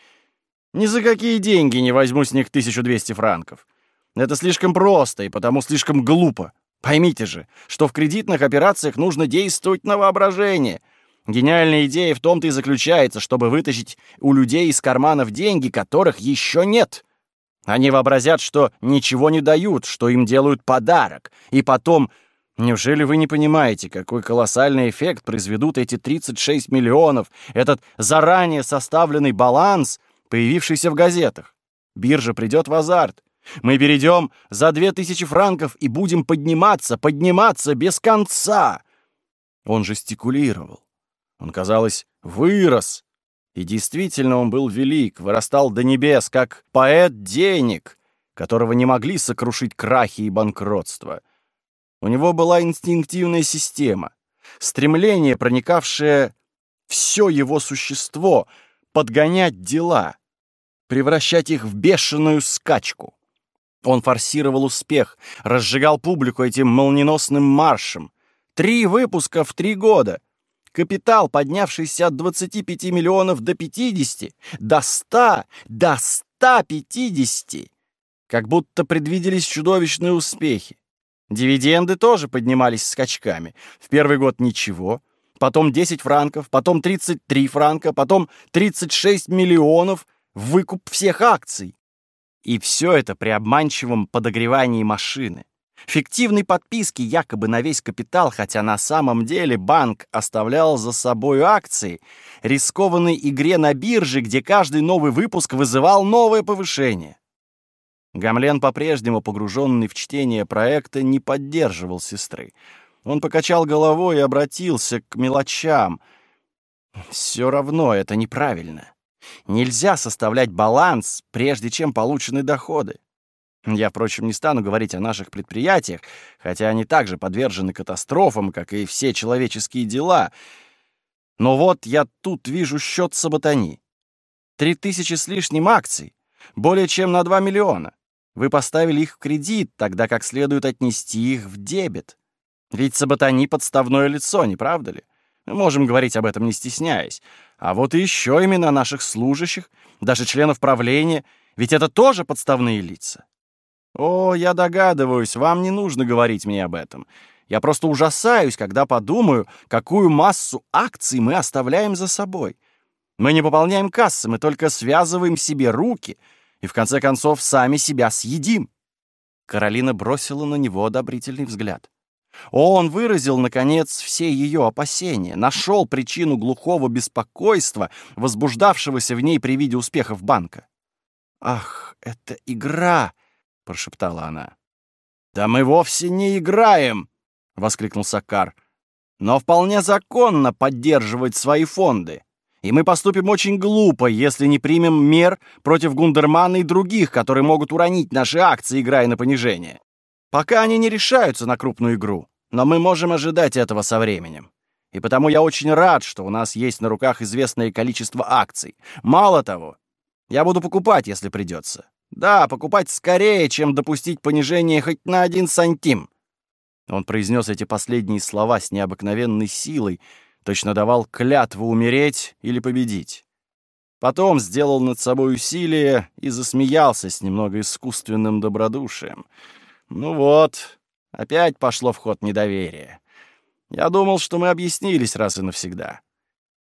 [SPEAKER 1] Ни за какие деньги не возьму с них 1200 франков. Это слишком просто и потому слишком глупо. Поймите же, что в кредитных операциях нужно действовать на воображение. Гениальная идея в том-то и заключается, чтобы вытащить у людей из карманов деньги, которых еще нет. Они вообразят, что ничего не дают, что им делают подарок. И потом, неужели вы не понимаете, какой колоссальный эффект произведут эти 36 миллионов, этот заранее составленный баланс — появившийся в газетах. Биржа придет в азарт. Мы перейдем за две тысячи франков и будем подниматься, подниматься без конца. Он жестикулировал. Он, казалось, вырос. И действительно он был велик, вырастал до небес, как поэт денег, которого не могли сокрушить крахи и банкротство. У него была инстинктивная система, стремление, проникавшее все его существо — подгонять дела, превращать их в бешеную скачку. Он форсировал успех, разжигал публику этим молниеносным маршем. Три выпуска в три года. Капитал, поднявшийся от 25 миллионов до 50, до 100, до 150. Как будто предвиделись чудовищные успехи. Дивиденды тоже поднимались скачками. В первый год ничего, потом 10 франков, потом 33 франка, потом 36 миллионов, выкуп всех акций. И все это при обманчивом подогревании машины. Фиктивной подписки якобы на весь капитал, хотя на самом деле банк оставлял за собой акции, рискованной игре на бирже, где каждый новый выпуск вызывал новое повышение. Гамлен, по-прежнему погруженный в чтение проекта, не поддерживал сестры. Он покачал головой и обратился к мелочам. «Все равно это неправильно. Нельзя составлять баланс, прежде чем получены доходы. Я, впрочем, не стану говорить о наших предприятиях, хотя они также подвержены катастрофам, как и все человеческие дела. Но вот я тут вижу счет Саботани. Три тысячи с лишним акций, более чем на два миллиона. Вы поставили их в кредит, тогда как следует отнести их в дебет. Ведь Саботани — подставное лицо, не правда ли? Мы можем говорить об этом, не стесняясь. А вот и еще имена наших служащих, даже членов правления, ведь это тоже подставные лица. О, я догадываюсь, вам не нужно говорить мне об этом. Я просто ужасаюсь, когда подумаю, какую массу акций мы оставляем за собой. Мы не пополняем кассы, мы только связываем себе руки и, в конце концов, сами себя съедим. Каролина бросила на него одобрительный взгляд. Он выразил, наконец, все ее опасения, нашел причину глухого беспокойства, возбуждавшегося в ней при виде успехов банка. «Ах, это игра!» — прошептала она. «Да мы вовсе не играем!» — воскликнул Сакар. «Но вполне законно поддерживать свои фонды. И мы поступим очень глупо, если не примем мер против Гундермана и других, которые могут уронить наши акции, играя на понижение. Пока они не решаются на крупную игру, но мы можем ожидать этого со временем. И потому я очень рад, что у нас есть на руках известное количество акций. Мало того, я буду покупать, если придется. Да, покупать скорее, чем допустить понижение хоть на один сантим. Он произнес эти последние слова с необыкновенной силой, точно давал клятву умереть или победить. Потом сделал над собой усилие и засмеялся с немного искусственным добродушием — ну вот, опять пошло в ход недоверие. Я думал, что мы объяснились раз и навсегда.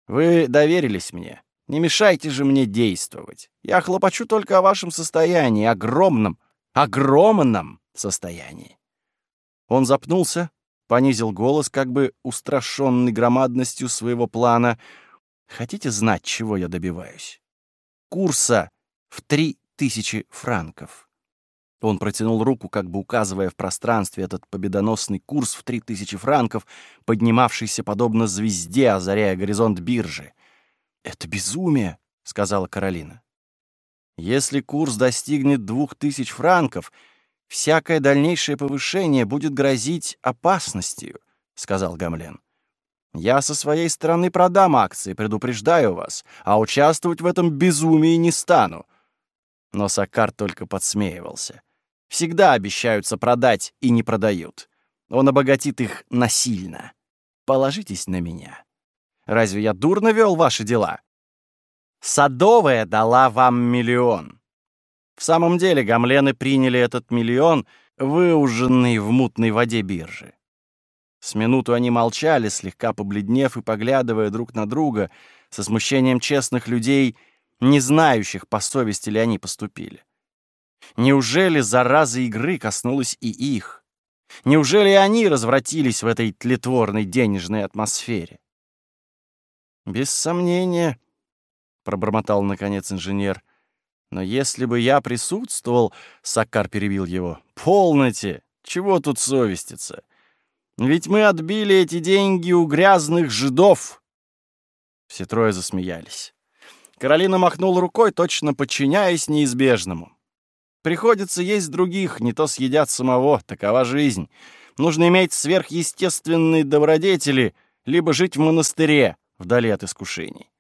[SPEAKER 1] Вы доверились мне. Не мешайте же мне действовать. Я хлопочу только о вашем состоянии, огромном, огромном состоянии. Он запнулся, понизил голос, как бы устрашенный громадностью своего плана. Хотите знать, чего я добиваюсь? Курса в три тысячи франков. Он протянул руку, как бы указывая в пространстве этот победоносный курс в 3000 франков, поднимавшийся подобно звезде, озаряя горизонт биржи. «Это безумие», — сказала Каролина. «Если курс достигнет 2000 франков, всякое дальнейшее повышение будет грозить опасностью», — сказал Гамлен. «Я со своей стороны продам акции, предупреждаю вас, а участвовать в этом безумии не стану». Но Сакар только подсмеивался всегда обещаются продать и не продают. Он обогатит их насильно. Положитесь на меня. Разве я дурно вел ваши дела? Садовая дала вам миллион. В самом деле гамлены приняли этот миллион, выуженный в мутной воде биржи. С минуту они молчали, слегка побледнев и поглядывая друг на друга, со смущением честных людей, не знающих, по совести ли они поступили. Неужели зараза игры коснулась и их? Неужели они развратились в этой тлетворной денежной атмосфере? «Без сомнения», — пробормотал наконец инженер, «но если бы я присутствовал...» — Сакар перебил его. «Полноте! Чего тут совеститься? Ведь мы отбили эти деньги у грязных жидов!» Все трое засмеялись. Каролина махнула рукой, точно подчиняясь неизбежному. Приходится есть других, не то съедят самого, такова жизнь. Нужно иметь сверхъестественные добродетели, либо жить в монастыре, вдали от искушений.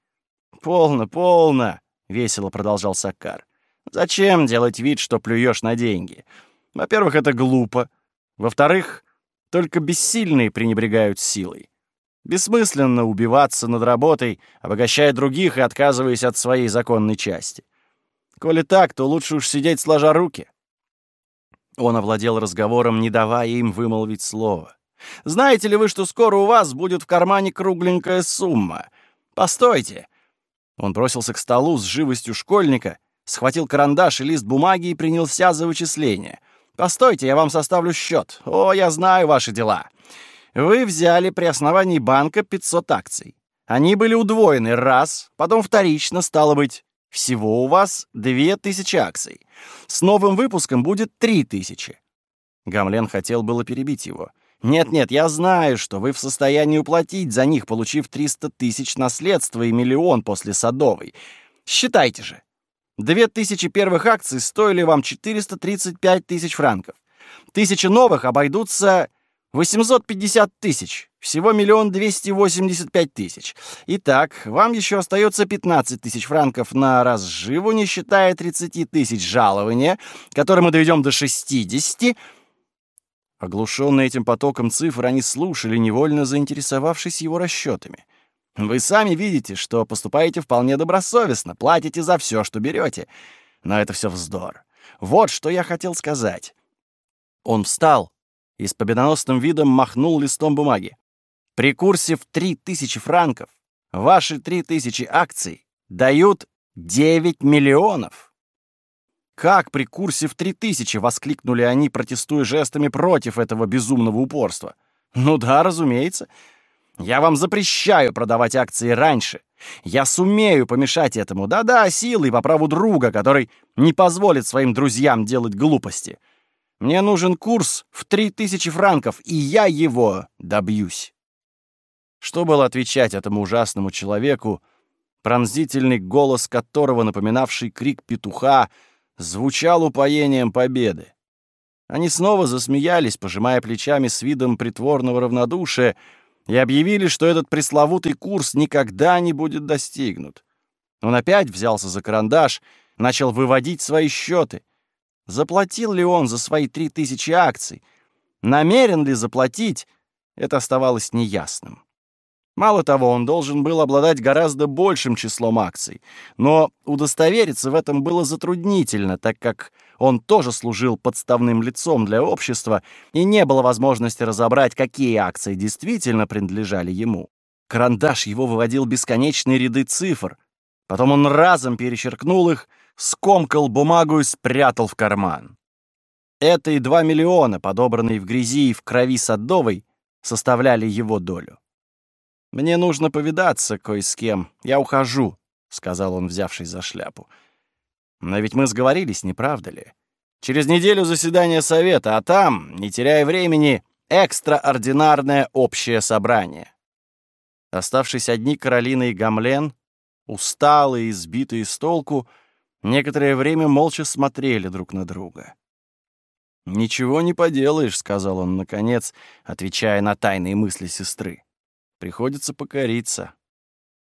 [SPEAKER 1] «Полно, полно!» — весело продолжал Сакар. «Зачем делать вид, что плюешь на деньги? Во-первых, это глупо. Во-вторых, только бессильные пренебрегают силой. Бессмысленно убиваться над работой, обогащая других и отказываясь от своей законной части. Коли так, то лучше уж сидеть сложа руки. Он овладел разговором, не давая им вымолвить слово. «Знаете ли вы, что скоро у вас будет в кармане кругленькая сумма? Постойте!» Он бросился к столу с живостью школьника, схватил карандаш и лист бумаги и принялся за вычисление. «Постойте, я вам составлю счет. О, я знаю ваши дела. Вы взяли при основании банка 500 акций. Они были удвоены раз, потом вторично, стало быть, всего у вас 2000 акций. С новым выпуском будет 3000. Гамлен хотел было перебить его. «Нет-нет, я знаю, что вы в состоянии уплатить за них, получив 300 тысяч наследства и миллион после Садовой. Считайте же. Две тысячи первых акций стоили вам 435 тысяч франков. Тысячи новых обойдутся 850 тысяч. Всего миллион двести восемьдесят пять тысяч. Итак, вам еще остается пятнадцать тысяч франков на разживу, не считая тридцати тысяч жалования, которые мы доведем до шестидесяти. Оглушенные этим потоком цифр, они слушали, невольно заинтересовавшись его расчетами. Вы сами видите, что поступаете вполне добросовестно, платите за все, что берете. Но это все вздор. Вот что я хотел сказать. Он встал и с победоносным видом махнул листом бумаги. При курсе в 3000 франков ваши 3000 акций дают 9 миллионов. «Как при курсе в 3000?» — воскликнули они, протестуя жестами против этого безумного упорства. «Ну да, разумеется. Я вам запрещаю продавать акции раньше. Я сумею помешать этому, да-да, силой по праву друга, который не позволит своим друзьям делать глупости. Мне нужен курс в 3000 франков, и я его добьюсь». Что было отвечать этому ужасному человеку, пронзительный голос которого, напоминавший крик петуха, звучал упоением победы? Они снова засмеялись, пожимая плечами с видом притворного равнодушия, и объявили, что этот пресловутый курс никогда не будет достигнут. Он опять взялся за карандаш, начал выводить свои счеты. Заплатил ли он за свои три тысячи акций? Намерен ли заплатить? Это оставалось неясным. Мало того, он должен был обладать гораздо большим числом акций, но удостовериться в этом было затруднительно, так как он тоже служил подставным лицом для общества, и не было возможности разобрать, какие акции действительно принадлежали ему. Карандаш его выводил бесконечные ряды цифр. Потом он разом перечеркнул их, скомкал бумагу и спрятал в карман. Это и два миллиона, подобранные в грязи и в крови Садовой, составляли его долю. «Мне нужно повидаться кое с кем. Я ухожу», — сказал он, взявшись за шляпу. «Но ведь мы сговорились, не правда ли? Через неделю заседание совета, а там, не теряя времени, экстраординарное общее собрание». Оставшись одни Каролина и Гамлен, усталые и сбитые с толку, некоторое время молча смотрели друг на друга. «Ничего не поделаешь», — сказал он, наконец, отвечая на тайные мысли сестры. Приходится покориться.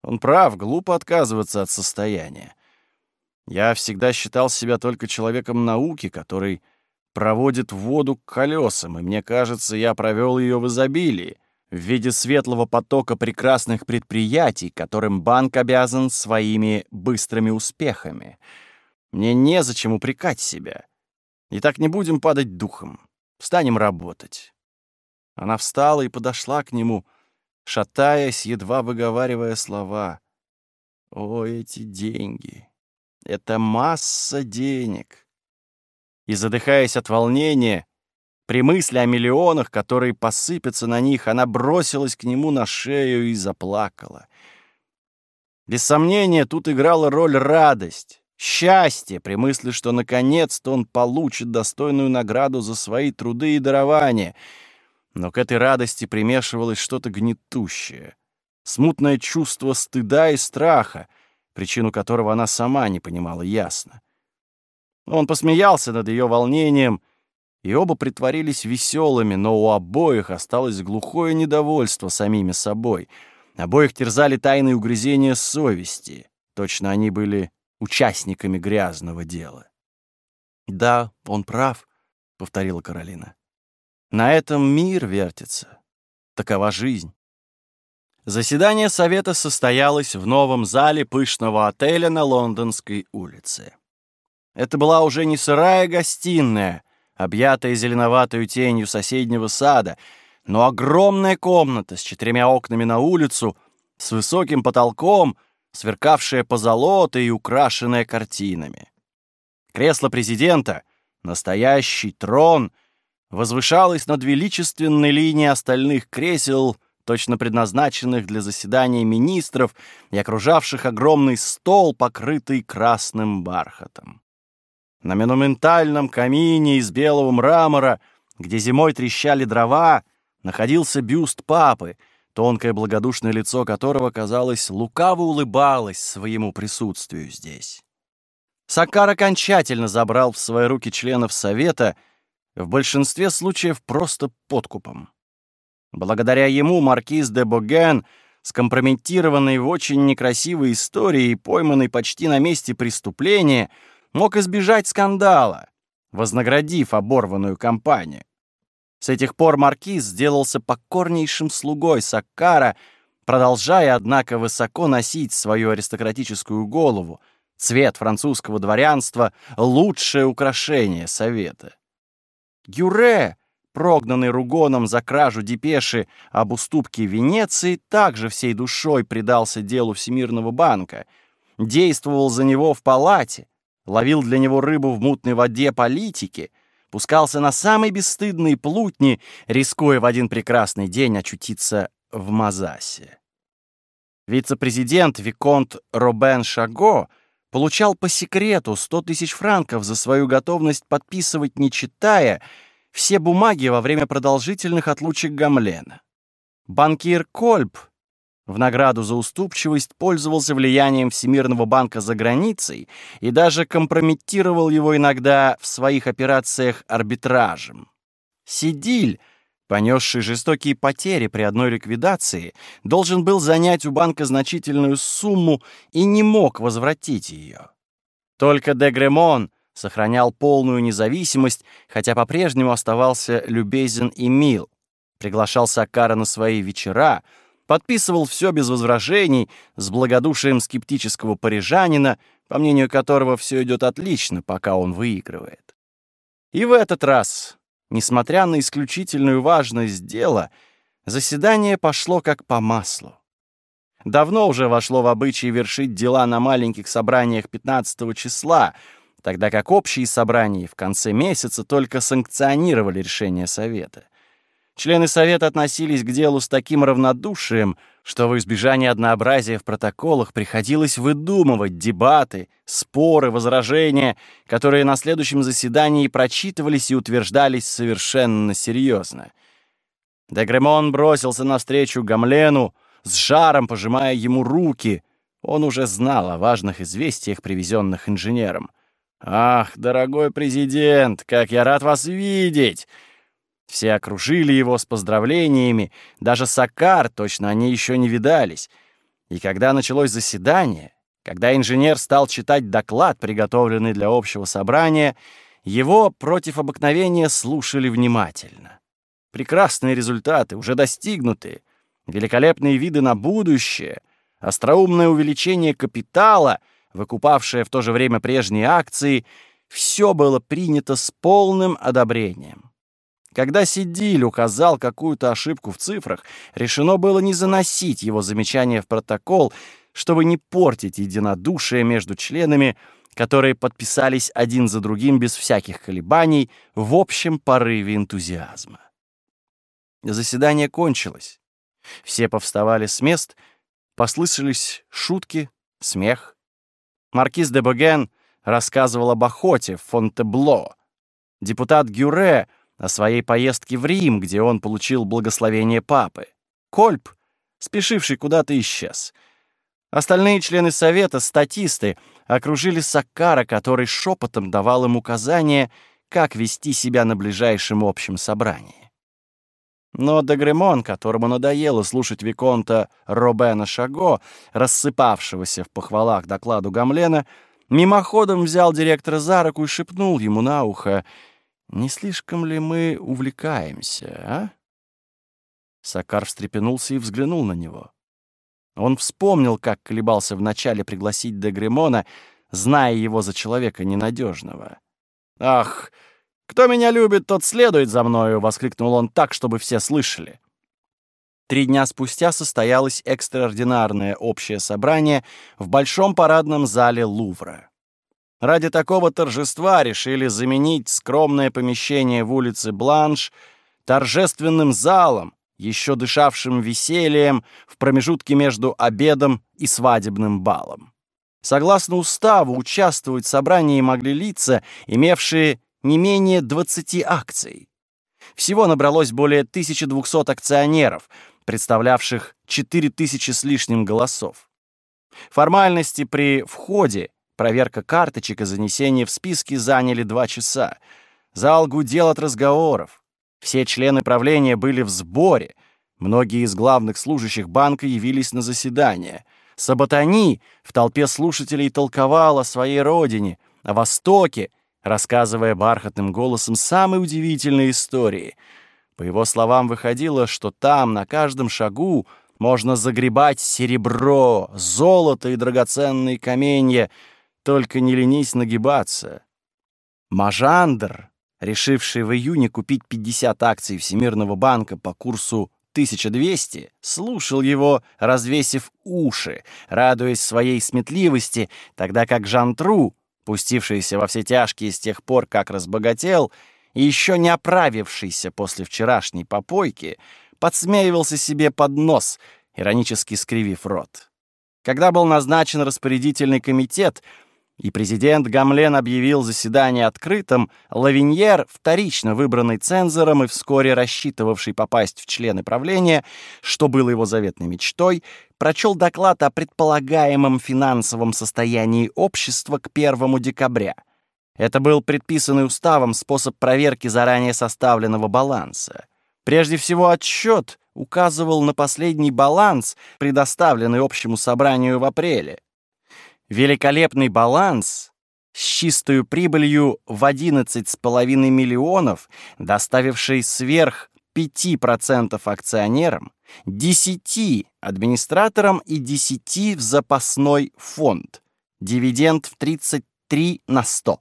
[SPEAKER 1] Он прав, глупо отказываться от состояния. Я всегда считал себя только человеком науки, который проводит воду к колесам, и мне кажется, я провел ее в изобилии, в виде светлого потока прекрасных предприятий, которым банк обязан своими быстрыми успехами. Мне незачем упрекать себя. И так не будем падать духом. Станем работать. Она встала и подошла к нему, шатаясь, едва выговаривая слова. «О, эти деньги! Это масса денег!» И, задыхаясь от волнения, при мысли о миллионах, которые посыпятся на них, она бросилась к нему на шею и заплакала. Без сомнения, тут играла роль радость, счастье при мысли, что наконец-то он получит достойную награду за свои труды и дарования — но к этой радости примешивалось что-то гнетущее, смутное чувство стыда и страха, причину которого она сама не понимала ясно. Он посмеялся над ее волнением, и оба притворились веселыми, но у обоих осталось глухое недовольство самими собой. Обоих терзали тайные угрызения совести. Точно они были участниками грязного дела. «Да, он прав», — повторила Каролина. На этом мир вертится. Такова жизнь. Заседание совета состоялось в новом зале пышного отеля на Лондонской улице. Это была уже не сырая гостиная, объятая зеленоватой тенью соседнего сада, но огромная комната с четырьмя окнами на улицу, с высоким потолком, сверкавшая позолотой и украшенная картинами. Кресло президента, настоящий трон — возвышалась над величественной линией остальных кресел, точно предназначенных для заседания министров и окружавших огромный стол, покрытый красным бархатом. На монументальном камине из белого мрамора, где зимой трещали дрова, находился бюст папы, тонкое благодушное лицо которого, казалось, лукаво улыбалось своему присутствию здесь. Сакар окончательно забрал в свои руки членов Совета — в большинстве случаев просто подкупом. Благодаря ему маркиз де Боген, скомпрометированный в очень некрасивой истории и пойманный почти на месте преступления, мог избежать скандала, вознаградив оборванную компанию. С этих пор маркиз сделался покорнейшим слугой Саккара, продолжая, однако, высоко носить свою аристократическую голову, цвет французского дворянства — лучшее украшение совета. Гюре, прогнанный Ругоном за кражу депеши об уступке Венеции, также всей душой предался делу Всемирного банка, действовал за него в палате, ловил для него рыбу в мутной воде политики — пускался на самые бесстыдные плутни, рискуя в один прекрасный день очутиться в Мазасе. Вице-президент Виконт Робен Шаго получал по секрету 100 тысяч франков за свою готовность подписывать, не читая, все бумаги во время продолжительных отлучек Гамлена. Банкир Кольб в награду за уступчивость пользовался влиянием Всемирного банка за границей и даже компрометировал его иногда в своих операциях арбитражем. Сидиль, понесший жестокие потери при одной ликвидации, должен был занять у банка значительную сумму и не мог возвратить ее. Только Дегремон сохранял полную независимость, хотя по-прежнему оставался любезен и мил, приглашал Сакара на свои вечера, подписывал все без возражений, с благодушием скептического парижанина, по мнению которого все идет отлично, пока он выигрывает. И в этот раз, несмотря на исключительную важность дела, заседание пошло как по маслу. Давно уже вошло в обычай вершить дела на маленьких собраниях 15 числа, тогда как общие собрания в конце месяца только санкционировали решение Совета. Члены Совета относились к делу с таким равнодушием, что в избежание однообразия в протоколах приходилось выдумывать дебаты, споры, возражения, которые на следующем заседании прочитывались и утверждались совершенно серьезно. Дегремон бросился навстречу Гамлену, с жаром пожимая ему руки. Он уже знал о важных известиях, привезенных инженером. «Ах, дорогой президент, как я рад вас видеть!» Все окружили его с поздравлениями, даже Сакар, точно они еще не видались. И когда началось заседание, когда инженер стал читать доклад, приготовленный для общего собрания, его против обыкновения слушали внимательно. Прекрасные результаты, уже достигнутые, великолепные виды на будущее, остроумное увеличение капитала, выкупавшее в то же время прежние акции, все было принято с полным одобрением. Когда Сидиль указал какую-то ошибку в цифрах, решено было не заносить его замечание в протокол, чтобы не портить единодушие между членами, которые подписались один за другим без всяких колебаний в общем порыве энтузиазма. Заседание кончилось. Все повставали с мест, послышались шутки, смех. Маркиз де Боген рассказывал об охоте в Фонтебло. Депутат Гюре — о своей поездке в Рим, где он получил благословение папы. Кольп, спешивший куда-то, исчез. Остальные члены совета, статисты, окружили Саккара, который шепотом давал им указания, как вести себя на ближайшем общем собрании. Но Дегремон, которому надоело слушать Виконта Робена Шаго, рассыпавшегося в похвалах докладу Гамлена, мимоходом взял директора за руку и шепнул ему на ухо — не слишком ли мы увлекаемся, а? Сакар встрепенулся и взглянул на него. Он вспомнил, как колебался вначале пригласить Дегремона, зная его за человека ненадежного. «Ах, кто меня любит, тот следует за мною!» — воскликнул он так, чтобы все слышали. Три дня спустя состоялось экстраординарное общее собрание в Большом парадном зале Лувра. Ради такого торжества решили заменить скромное помещение в улице Бланш торжественным залом, еще дышавшим весельем в промежутке между обедом и свадебным балом. Согласно уставу, участвовать в собрании могли лица, имевшие не менее 20 акций. Всего набралось более 1200 акционеров, представлявших 4000 с лишним голосов. Формальности при входе Проверка карточек и занесение в списки заняли два часа. Зал гудел от разговоров. Все члены правления были в сборе. Многие из главных служащих банка явились на заседание. Саботани в толпе слушателей толковал о своей родине, о Востоке, рассказывая бархатным голосом самые удивительные истории. По его словам, выходило, что там, на каждом шагу, можно загребать серебро, золото и драгоценные каменья, только не ленись нагибаться. Мажандр, решивший в июне купить 50 акций Всемирного банка по курсу 1200, слушал его, развесив уши, радуясь своей сметливости, тогда как Жан-Тру, пустившийся во все тяжкие с тех пор, как разбогател, и еще не оправившийся после вчерашней попойки, подсмеивался себе под нос, иронически скривив рот. Когда был назначен распорядительный комитет, и президент Гамлен объявил заседание открытым, Лавиньер, вторично выбранный цензором и вскоре рассчитывавший попасть в члены правления, что было его заветной мечтой, прочел доклад о предполагаемом финансовом состоянии общества к 1 декабря. Это был предписанный уставом способ проверки заранее составленного баланса. Прежде всего, отчет указывал на последний баланс, предоставленный общему собранию в апреле. Великолепный баланс с чистой прибылью в 11,5 миллионов, доставивший сверх 5% акционерам, 10 администраторам и 10 в запасной фонд. Дивиденд в 33 на 100.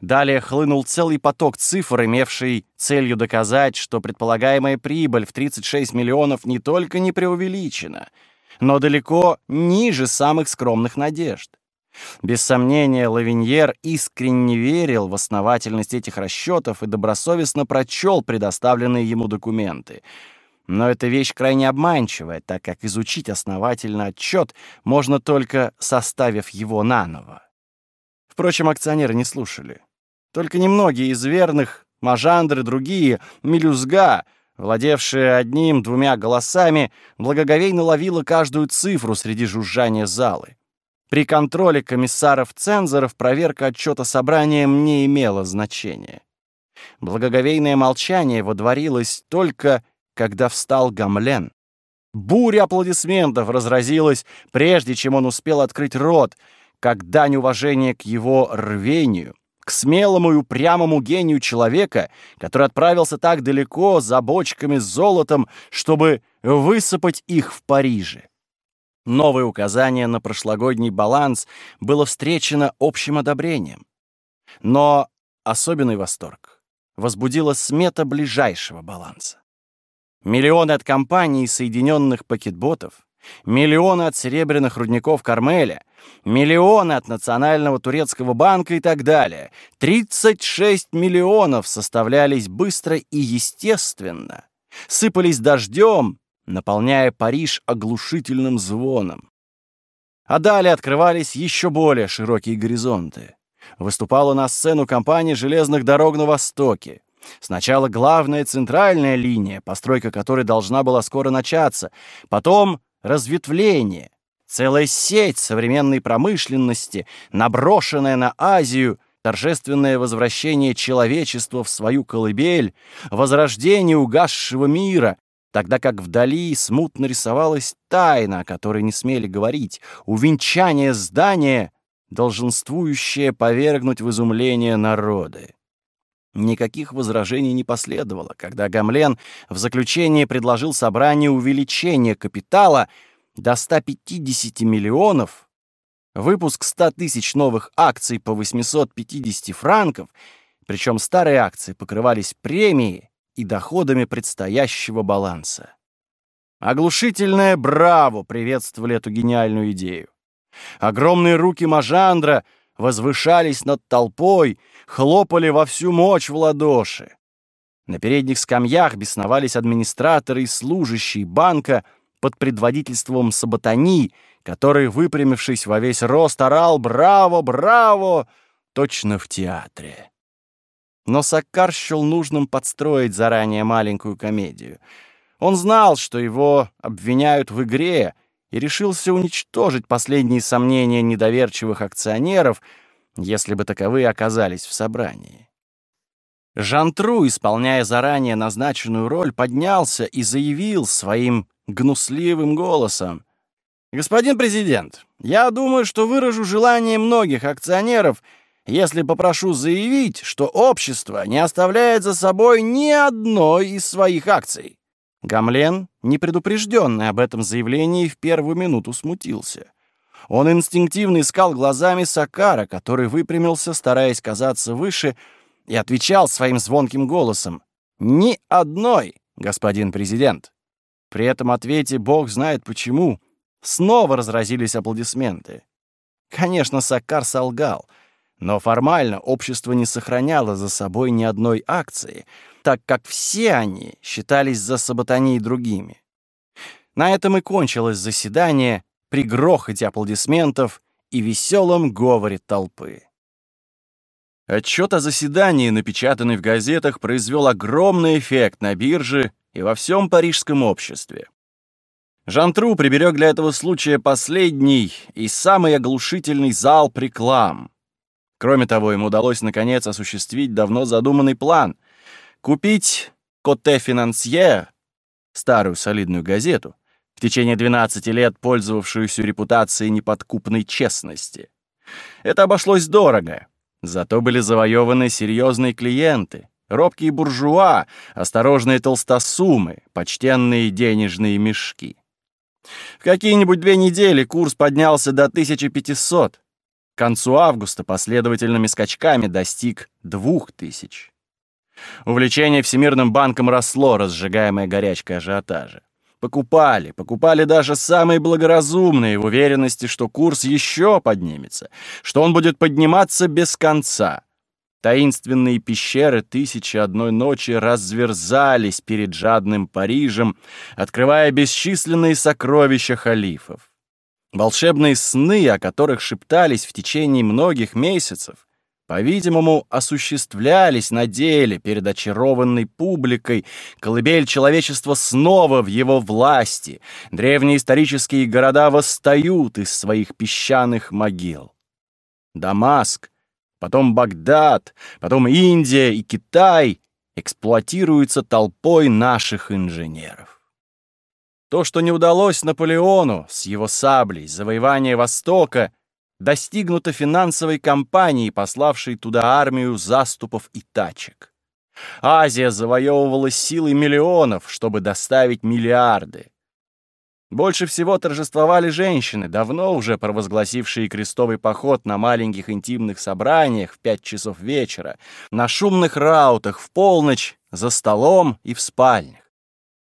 [SPEAKER 1] Далее хлынул целый поток цифр, имевший целью доказать, что предполагаемая прибыль в 36 миллионов не только не преувеличена — но далеко ниже самых скромных надежд. Без сомнения, Лавиньер искренне верил в основательность этих расчетов и добросовестно прочел предоставленные ему документы. Но эта вещь крайне обманчивая, так как изучить основательно отчет можно только составив его наново. Впрочем, акционеры не слушали. Только немногие из верных, Мажандры, другие, Мелюзга — владевшая одним-двумя голосами, благоговейно ловила каждую цифру среди жужжания залы. При контроле комиссаров-цензоров проверка отчета собранием не имела значения. Благоговейное молчание водворилось только, когда встал Гамлен. Буря аплодисментов разразилась, прежде чем он успел открыть рот, как дань уважения к его рвению — к смелому и упрямому гению человека, который отправился так далеко за бочками с золотом, чтобы высыпать их в Париже. Новое указание на прошлогодний баланс было встречено общим одобрением. Но особенный восторг возбудила смета ближайшего баланса. Миллионы от компаний соединенных пакетботов, миллионы от серебряных рудников Кармеля, миллионы от Национального турецкого банка и так далее. 36 миллионов составлялись быстро и естественно, сыпались дождем, наполняя Париж оглушительным звоном. А далее открывались еще более широкие горизонты. Выступала на сцену компания железных дорог на Востоке. Сначала главная центральная линия, постройка которой должна была скоро начаться, потом разветвление, целая сеть современной промышленности, наброшенная на Азию, торжественное возвращение человечества в свою колыбель, возрождение угасшего мира, тогда как вдали смутно рисовалась тайна, о которой не смели говорить, увенчание здания, долженствующее повергнуть в изумление народы. Никаких возражений не последовало, когда Гамлен в заключение предложил собранию увеличение капитала до 150 миллионов, выпуск 100 тысяч новых акций по 850 франков, причем старые акции покрывались премией и доходами предстоящего баланса. Оглушительное «Браво!» приветствовали эту гениальную идею. Огромные руки Мажандра — возвышались над толпой, хлопали во всю мощь в ладоши. На передних скамьях бесновались администраторы и служащие банка под предводительством Саботани, который, выпрямившись во весь рост, орал «Браво! Браво!» точно в театре. Но Саккар счел нужным подстроить заранее маленькую комедию. Он знал, что его обвиняют в игре — и решился уничтожить последние сомнения недоверчивых акционеров, если бы таковые оказались в собрании. Жантру, исполняя заранее назначенную роль, поднялся и заявил своим гнусливым голосом. «Господин президент, я думаю, что выражу желание многих акционеров, если попрошу заявить, что общество не оставляет за собой ни одной из своих акций». Гамлен, непредупрежденный об этом заявлении, в первую минуту смутился. Он инстинктивно искал глазами Сакара, который выпрямился, стараясь казаться выше, и отвечал своим звонким голосом «Ни одной, господин президент». При этом ответе бог знает почему. Снова разразились аплодисменты. Конечно, Саккар солгал, но формально общество не сохраняло за собой ни одной акции, так как все они считались за саботанией другими. На этом и кончилось заседание при грохоте аплодисментов и веселом говоре толпы. Отчет о заседании, напечатанный в газетах, произвел огромный эффект на бирже и во всем парижском обществе. Жан-Тру приберег для этого случая последний и самый оглушительный зал реклам. Кроме того, ему удалось наконец осуществить давно задуманный план — купить «Коте Финансье», старую солидную газету, в течение 12 лет пользовавшуюся репутацией неподкупной честности. Это обошлось дорого — Зато были завоеваны серьезные клиенты, робкие буржуа, осторожные толстосумы, почтенные денежные мешки. В какие-нибудь две недели курс поднялся до 1500. К концу августа последовательными скачками достиг 2000. Увлечение Всемирным банком росло, разжигаемое горячкой ажиотажа. Покупали, покупали даже самые благоразумные в уверенности, что курс еще поднимется, что он будет подниматься без конца. Таинственные пещеры «Тысячи одной ночи» разверзались перед жадным Парижем, открывая бесчисленные сокровища халифов. Волшебные сны, о которых шептались в течение многих месяцев, по-видимому, осуществлялись на деле перед очарованной публикой, колыбель человечества снова в его власти, древние исторические города восстают из своих песчаных могил. Дамаск, потом Багдад, потом Индия и Китай эксплуатируются толпой наших инженеров. То, что не удалось Наполеону с его саблей, завоевание Востока — достигнуто финансовой кампанией, пославшей туда армию заступов и тачек. Азия завоевывала силы миллионов, чтобы доставить миллиарды. Больше всего торжествовали женщины, давно уже провозгласившие крестовый поход на маленьких интимных собраниях в пять часов вечера, на шумных раутах в полночь, за столом и в спальнях.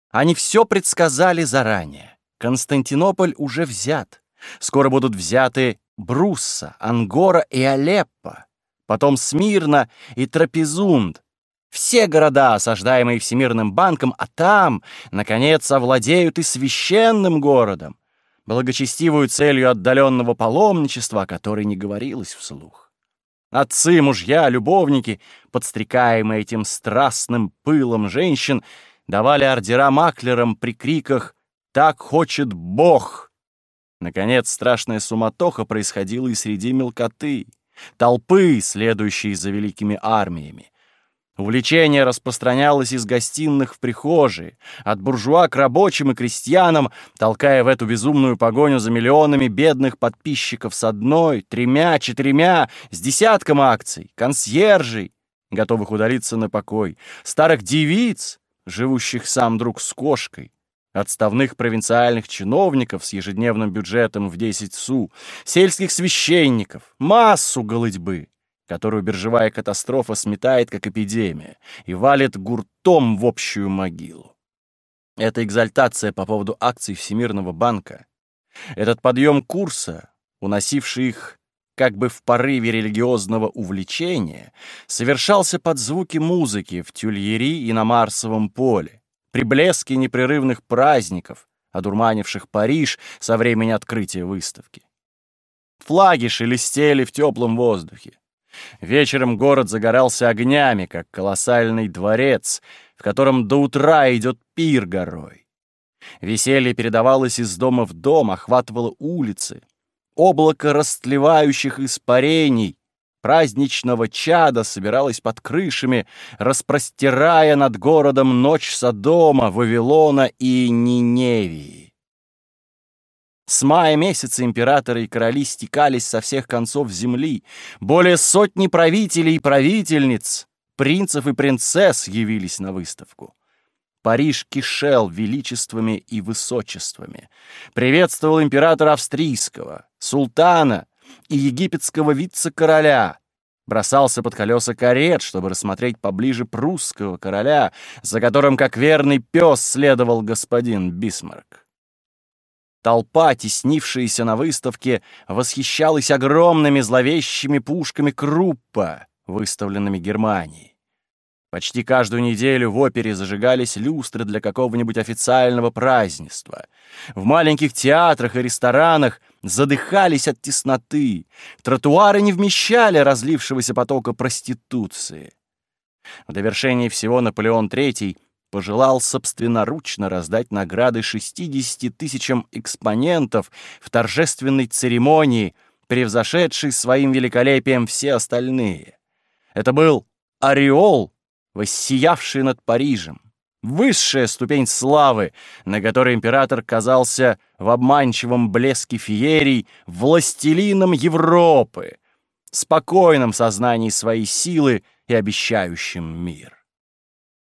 [SPEAKER 1] Они все предсказали заранее. Константинополь уже взят. Скоро будут взяты Брусса, Ангора и Алеппо, потом Смирна и Трапезунд. Все города, осаждаемые Всемирным банком, а там, наконец, овладеют и священным городом, благочестивую целью отдаленного паломничества, о которой не говорилось вслух. Отцы, мужья, любовники, подстрекаемые этим страстным пылом женщин, давали ордера маклерам при криках «Так хочет Бог!» Наконец, страшная суматоха происходила и среди мелкоты, толпы, следующие за великими армиями. Увлечение распространялось из гостиных в прихожие, от буржуа к рабочим и крестьянам, толкая в эту безумную погоню за миллионами бедных подписчиков с одной, тремя, четырьмя, с десятком акций, консьержей, готовых удалиться на покой, старых девиц, живущих сам друг с кошкой, отставных провинциальных чиновников с ежедневным бюджетом в 10 су, сельских священников, массу голытьбы, которую биржевая катастрофа сметает как эпидемия и валит гуртом в общую могилу. Эта экзальтация по поводу акций Всемирного банка, этот подъем курса, уносивший их как бы в порыве религиозного увлечения, совершался под звуки музыки в Тюльери и на Марсовом поле, при блеске непрерывных праздников, одурманивших Париж со времени открытия выставки. Флаги шелестели в теплом воздухе. Вечером город загорался огнями, как колоссальный дворец, в котором до утра идет пир горой. Веселье передавалось из дома в дом, охватывало улицы. Облако растлевающих испарений праздничного чада собиралась под крышами, распростирая над городом ночь Содома, Вавилона и Ниневии. С мая месяца императоры и короли стекались со всех концов земли. Более сотни правителей и правительниц, принцев и принцесс явились на выставку. Париж кишел величествами и высочествами. Приветствовал императора австрийского, султана и египетского вице-короля. Бросался под колеса карет, чтобы рассмотреть поближе прусского короля, за которым, как верный пес, следовал господин Бисмарк. Толпа, теснившаяся на выставке, восхищалась огромными зловещими пушками Круппа, выставленными Германией. Почти каждую неделю в опере зажигались люстры для какого-нибудь официального празднества. В маленьких театрах и ресторанах задыхались от тесноты. Тротуары не вмещали разлившегося потока проституции. В довершении всего Наполеон III пожелал собственноручно раздать награды 60 тысячам экспонентов в торжественной церемонии, превзошедшей своим великолепием все остальные. Это был ореол, воссиявший над Парижем. Высшая ступень славы, на которой император казался в обманчивом блеске феерий властелином Европы, спокойном сознании своей силы и обещающим мир.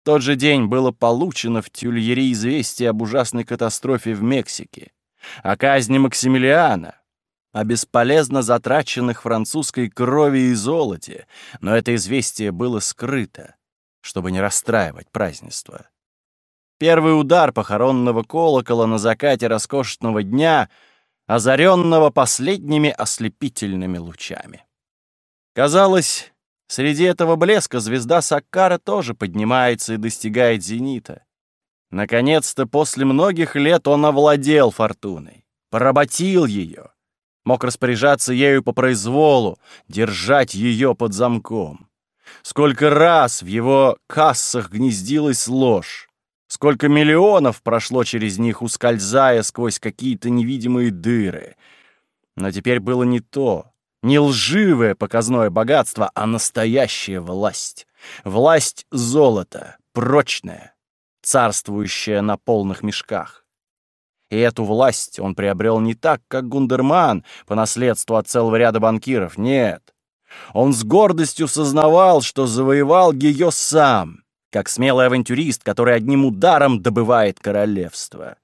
[SPEAKER 1] В тот же день было получено в Тюльери известие об ужасной катастрофе в Мексике, о казни Максимилиана, о бесполезно затраченных французской крови и золоте, но это известие было скрыто чтобы не расстраивать празднество. Первый удар похоронного колокола на закате роскошного дня, озаренного последними ослепительными лучами. Казалось, среди этого блеска звезда Саккара тоже поднимается и достигает зенита. Наконец-то после многих лет он овладел фортуной, поработил ее, мог распоряжаться ею по произволу, держать ее под замком. Сколько раз в его кассах гнездилась ложь. Сколько миллионов прошло через них, ускользая сквозь какие-то невидимые дыры. Но теперь было не то, не лживое показное богатство, а настоящая власть. Власть золота, прочная, царствующая на полных мешках. И эту власть он приобрел не так, как Гундерман, по наследству от целого ряда банкиров. Нет. Он с гордостью сознавал, что завоевал ее сам, как смелый авантюрист, который одним ударом добывает королевство.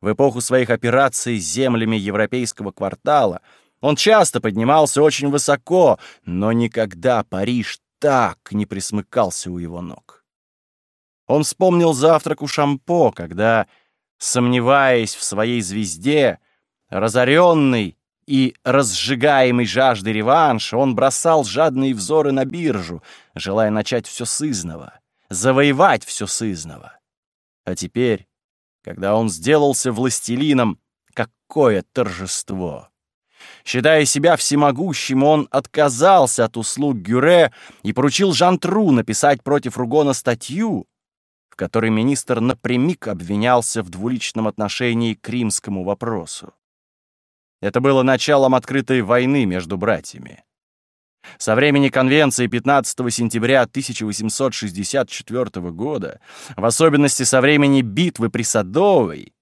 [SPEAKER 1] В эпоху своих операций с землями европейского квартала он часто поднимался очень высоко, но никогда Париж так не присмыкался у его ног. Он вспомнил завтрак у Шампо, когда, сомневаясь в своей звезде, разоренный и, разжигаемый жаждой реванша, он бросал жадные взоры на биржу, желая начать все сызново, завоевать все сызново. А теперь, когда он сделался властелином, какое торжество! Считая себя всемогущим, он отказался от услуг Гюре и поручил Жантру написать против Ругона статью, в которой министр напрямик обвинялся в двуличном отношении к римскому вопросу. Это было началом открытой войны между братьями. Со времени конвенции 15 сентября 1864 года, в особенности со времени битвы при Садовой,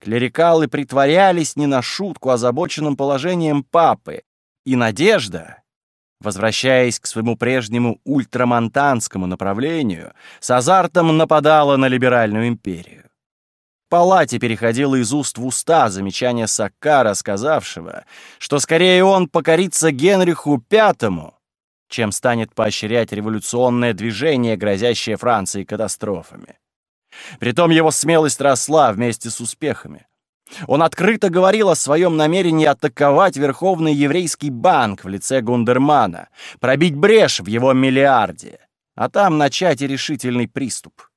[SPEAKER 1] клерикалы притворялись не на шутку озабоченным положением папы, и надежда, возвращаясь к своему прежнему ультрамонтанскому направлению, с азартом нападала на либеральную империю палате переходило из уст в уста замечание Саккара, сказавшего, что скорее он покорится Генриху Пятому, чем станет поощрять революционное движение, грозящее Франции катастрофами. Притом его смелость росла вместе с успехами. Он открыто говорил о своем намерении атаковать Верховный еврейский банк в лице Гундермана, пробить брешь в его миллиарде, а там начать и решительный приступ.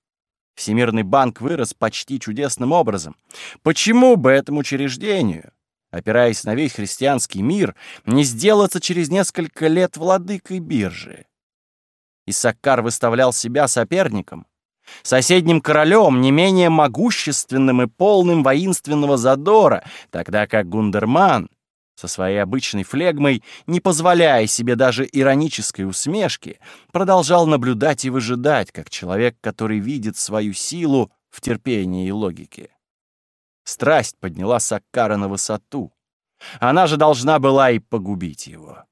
[SPEAKER 1] Всемирный банк вырос почти чудесным образом. Почему бы этому учреждению, опираясь на весь христианский мир, не сделаться через несколько лет владыкой биржи? Исаккар выставлял себя соперником, соседним королем, не менее могущественным и полным воинственного задора, тогда как Гундерман со своей обычной флегмой, не позволяя себе даже иронической усмешки, продолжал наблюдать и выжидать, как человек, который видит свою силу в терпении и логике. Страсть подняла Саккара на высоту. Она же должна была и погубить его.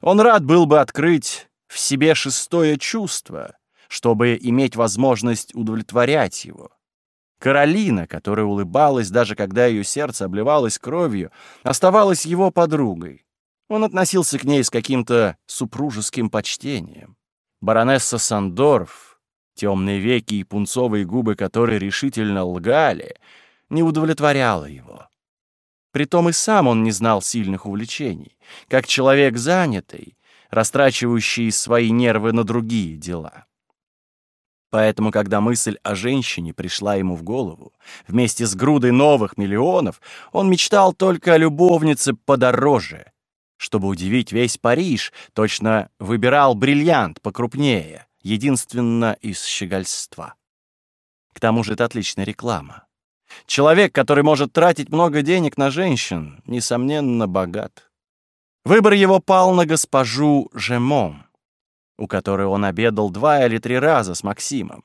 [SPEAKER 1] Он рад был бы открыть в себе шестое чувство, чтобы иметь возможность удовлетворять его. Каролина, которая улыбалась, даже когда ее сердце обливалось кровью, оставалась его подругой. Он относился к ней с каким-то супружеским почтением. Баронесса Сандорф, темные веки и пунцовые губы, которые решительно лгали, не удовлетворяла его. Притом и сам он не знал сильных увлечений, как человек занятый, растрачивающий свои нервы на другие дела. Поэтому, когда мысль о женщине пришла ему в голову, вместе с грудой новых миллионов, он мечтал только о любовнице подороже. Чтобы удивить весь Париж, точно выбирал бриллиант покрупнее, единственно из щегольства. К тому же это отличная реклама. Человек, который может тратить много денег на женщин, несомненно, богат. Выбор его пал на госпожу Жемом у которой он обедал два или три раза с Максимом.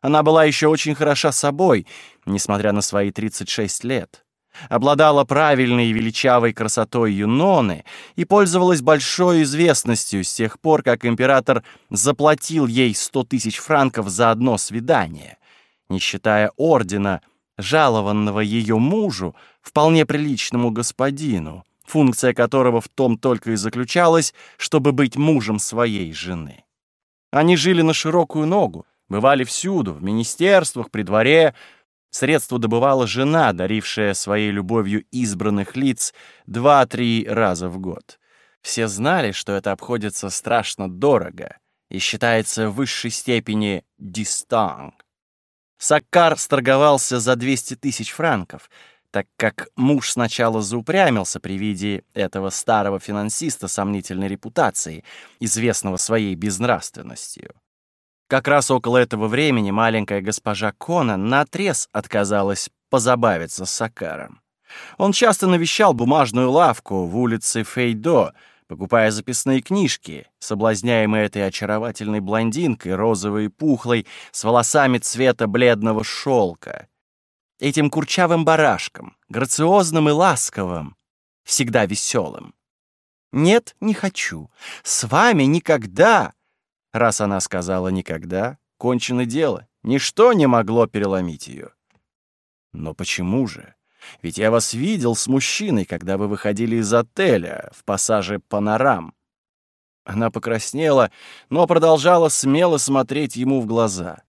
[SPEAKER 1] Она была еще очень хороша собой, несмотря на свои 36 лет. Обладала правильной и величавой красотой Юноны и пользовалась большой известностью с тех пор, как император заплатил ей 100 тысяч франков за одно свидание, не считая ордена, жалованного ее мужу, вполне приличному господину, функция которого в том только и заключалась, чтобы быть мужем своей жены. Они жили на широкую ногу, бывали всюду, в министерствах, при дворе. Средства добывала жена, дарившая своей любовью избранных лиц два-три раза в год. Все знали, что это обходится страшно дорого и считается в высшей степени дистанг. Саккар сторговался за 200 тысяч франков — так как муж сначала заупрямился при виде этого старого финансиста сомнительной репутации, известного своей безнравственностью. Как раз около этого времени маленькая госпожа Конан наотрез отказалась позабавиться с Сакаром. Он часто навещал бумажную лавку в улице Фейдо, покупая записные книжки, соблазняемые этой очаровательной блондинкой, розовой и пухлой, с волосами цвета бледного шелка, этим курчавым барашком, грациозным и ласковым, всегда веселым. «Нет, не хочу. С вами никогда!» Раз она сказала «никогда», кончено дело. Ничто не могло переломить ее. Но почему же? Ведь я вас видел с мужчиной, когда вы выходили из отеля в пассаже «Панорам». Она покраснела, но продолжала смело смотреть ему в глаза.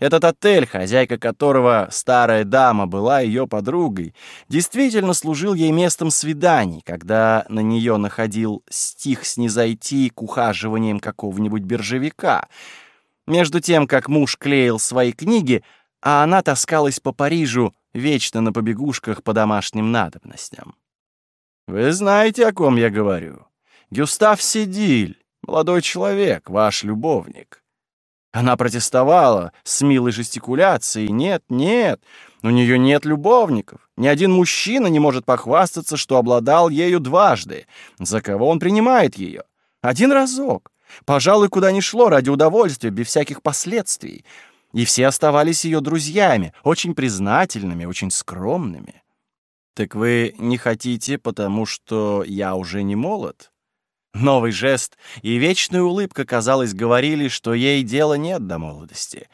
[SPEAKER 1] Этот отель, хозяйка которого старая дама была ее подругой, действительно служил ей местом свиданий, когда на нее находил стих снизойти к ухаживаниям какого-нибудь биржевика. Между тем, как муж клеил свои книги, а она таскалась по Парижу, вечно на побегушках по домашним надобностям. «Вы знаете, о ком я говорю. Гюстав Сидиль, молодой человек, ваш любовник». Она протестовала с милой жестикуляцией. Нет, нет, у нее нет любовников. Ни один мужчина не может похвастаться, что обладал ею дважды. За кого он принимает ее? Один разок. Пожалуй, куда ни шло ради удовольствия, без всяких последствий. И все оставались ее друзьями, очень признательными, очень скромными. «Так вы не хотите, потому что я уже не молод?» Новый жест и вечная улыбка, казалось, говорили, что ей дела нет до молодости.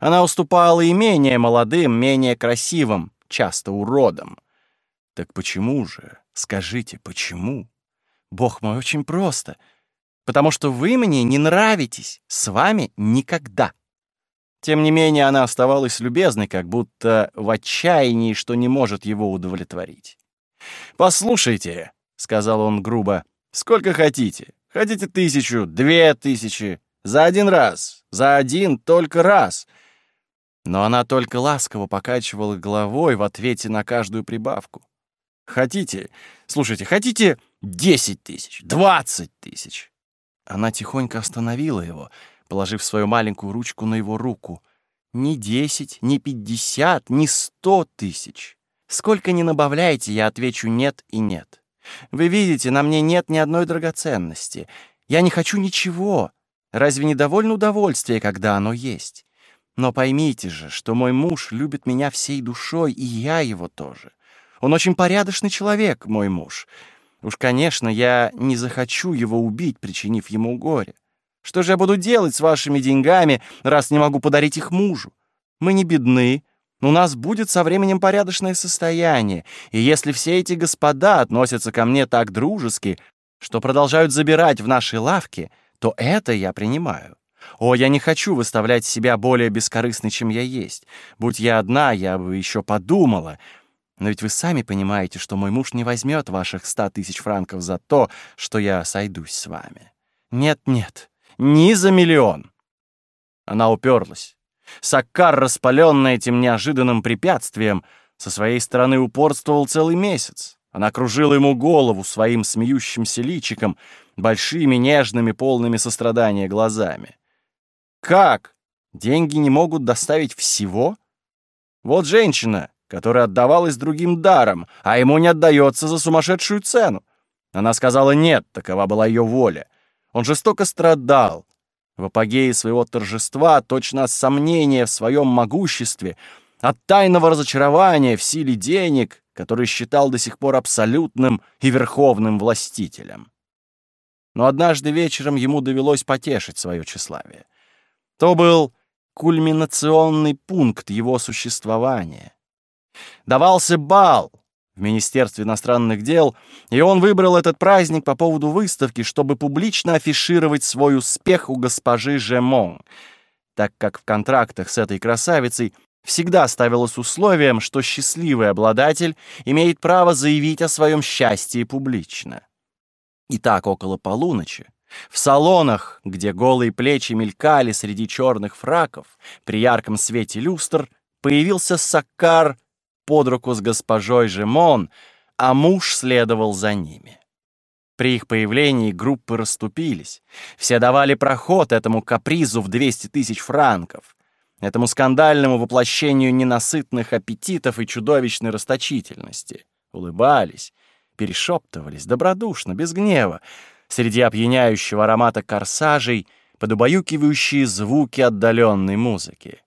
[SPEAKER 1] Она уступала и менее молодым, менее красивым, часто уродам. Так почему же? Скажите, почему? Бог мой, очень просто. Потому что вы мне не нравитесь, с вами никогда. Тем не менее, она оставалась любезной, как будто в отчаянии, что не может его удовлетворить. «Послушайте», — сказал он грубо, Сколько хотите. Хотите тысячу, две тысячи. За один раз. За один только раз. Но она только ласково покачивала головой в ответе на каждую прибавку. Хотите, слушайте, хотите десять тысяч, двадцать тысяч? Она тихонько остановила его, положив свою маленькую ручку на его руку. Ни десять, ни пятьдесят, ни сто тысяч. Сколько ни набавляете, я отвечу нет и нет. Вы видите, на мне нет ни одной драгоценности. Я не хочу ничего. Разве не довольно удовольствие, когда оно есть? Но поймите же, что мой муж любит меня всей душой, и я его тоже. Он очень порядочный человек, мой муж. Уж, конечно, я не захочу его убить, причинив ему горе. Что же я буду делать с вашими деньгами, раз не могу подарить их мужу? Мы не бедны, у нас будет со временем порядочное состояние, и если все эти господа относятся ко мне так дружески, что продолжают забирать в нашей лавке, то это я принимаю. О, я не хочу выставлять себя более бескорыстной, чем я есть. Будь я одна, я бы еще подумала. Но ведь вы сами понимаете, что мой муж не возьмет ваших ста тысяч франков за то, что я сойдусь с вами. Нет-нет, ни за миллион. Она уперлась. Саккар, распаленный этим неожиданным препятствием, со своей стороны упорствовал целый месяц. Она кружила ему голову своим смеющимся личиком, большими, нежными, полными сострадания глазами. Как? Деньги не могут доставить всего? Вот женщина, которая отдавалась другим даром, а ему не отдается за сумасшедшую цену. Она сказала «нет», такова была ее воля. Он жестоко страдал, в апогее своего торжества, точно от сомнения в своем могуществе, от тайного разочарования в силе денег, который считал до сих пор абсолютным и верховным властителем. Но однажды вечером ему довелось потешить свое тщеславие. То был кульминационный пункт его существования. Давался бал, в Министерстве иностранных дел, и он выбрал этот праздник по поводу выставки, чтобы публично афишировать свой успех у госпожи Жемон, так как в контрактах с этой красавицей всегда ставилось условием, что счастливый обладатель имеет право заявить о своем счастье публично. И так около полуночи, в салонах, где голые плечи мелькали среди черных фраков, при ярком свете люстр, появился Саккар под руку с госпожой Жемон, а муж следовал за ними. При их появлении группы расступились. Все давали проход этому капризу в 200 тысяч франков, этому скандальному воплощению ненасытных аппетитов и чудовищной расточительности. Улыбались, перешептывались, добродушно, без гнева, среди опьяняющего аромата корсажей, под убаюкивающие звуки отдаленной музыки.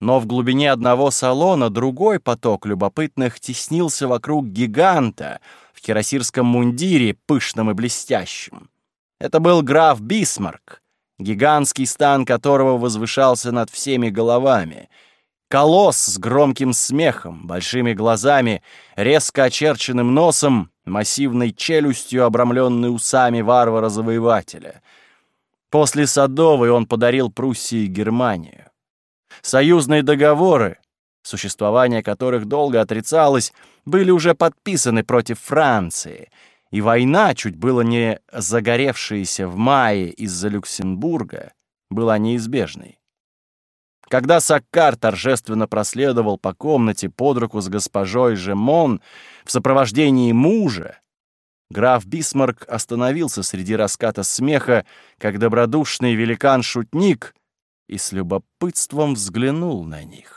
[SPEAKER 1] Но в глубине одного салона другой поток любопытных теснился вокруг гиганта в кирасирском мундире, пышном и блестящем. Это был граф Бисмарк, гигантский стан которого возвышался над всеми головами. Колосс с громким смехом, большими глазами, резко очерченным носом, массивной челюстью, обрамленной усами варвара-завоевателя. После Садовой он подарил Пруссии Германию. Союзные договоры, существование которых долго отрицалось, были уже подписаны против Франции, и война, чуть было не загоревшаяся в мае из-за Люксембурга, была неизбежной. Когда Саккар торжественно проследовал по комнате под руку с госпожой Жемон в сопровождении мужа, граф Бисмарк остановился среди раската смеха, как добродушный великан-шутник — и с любопытством взглянул на них.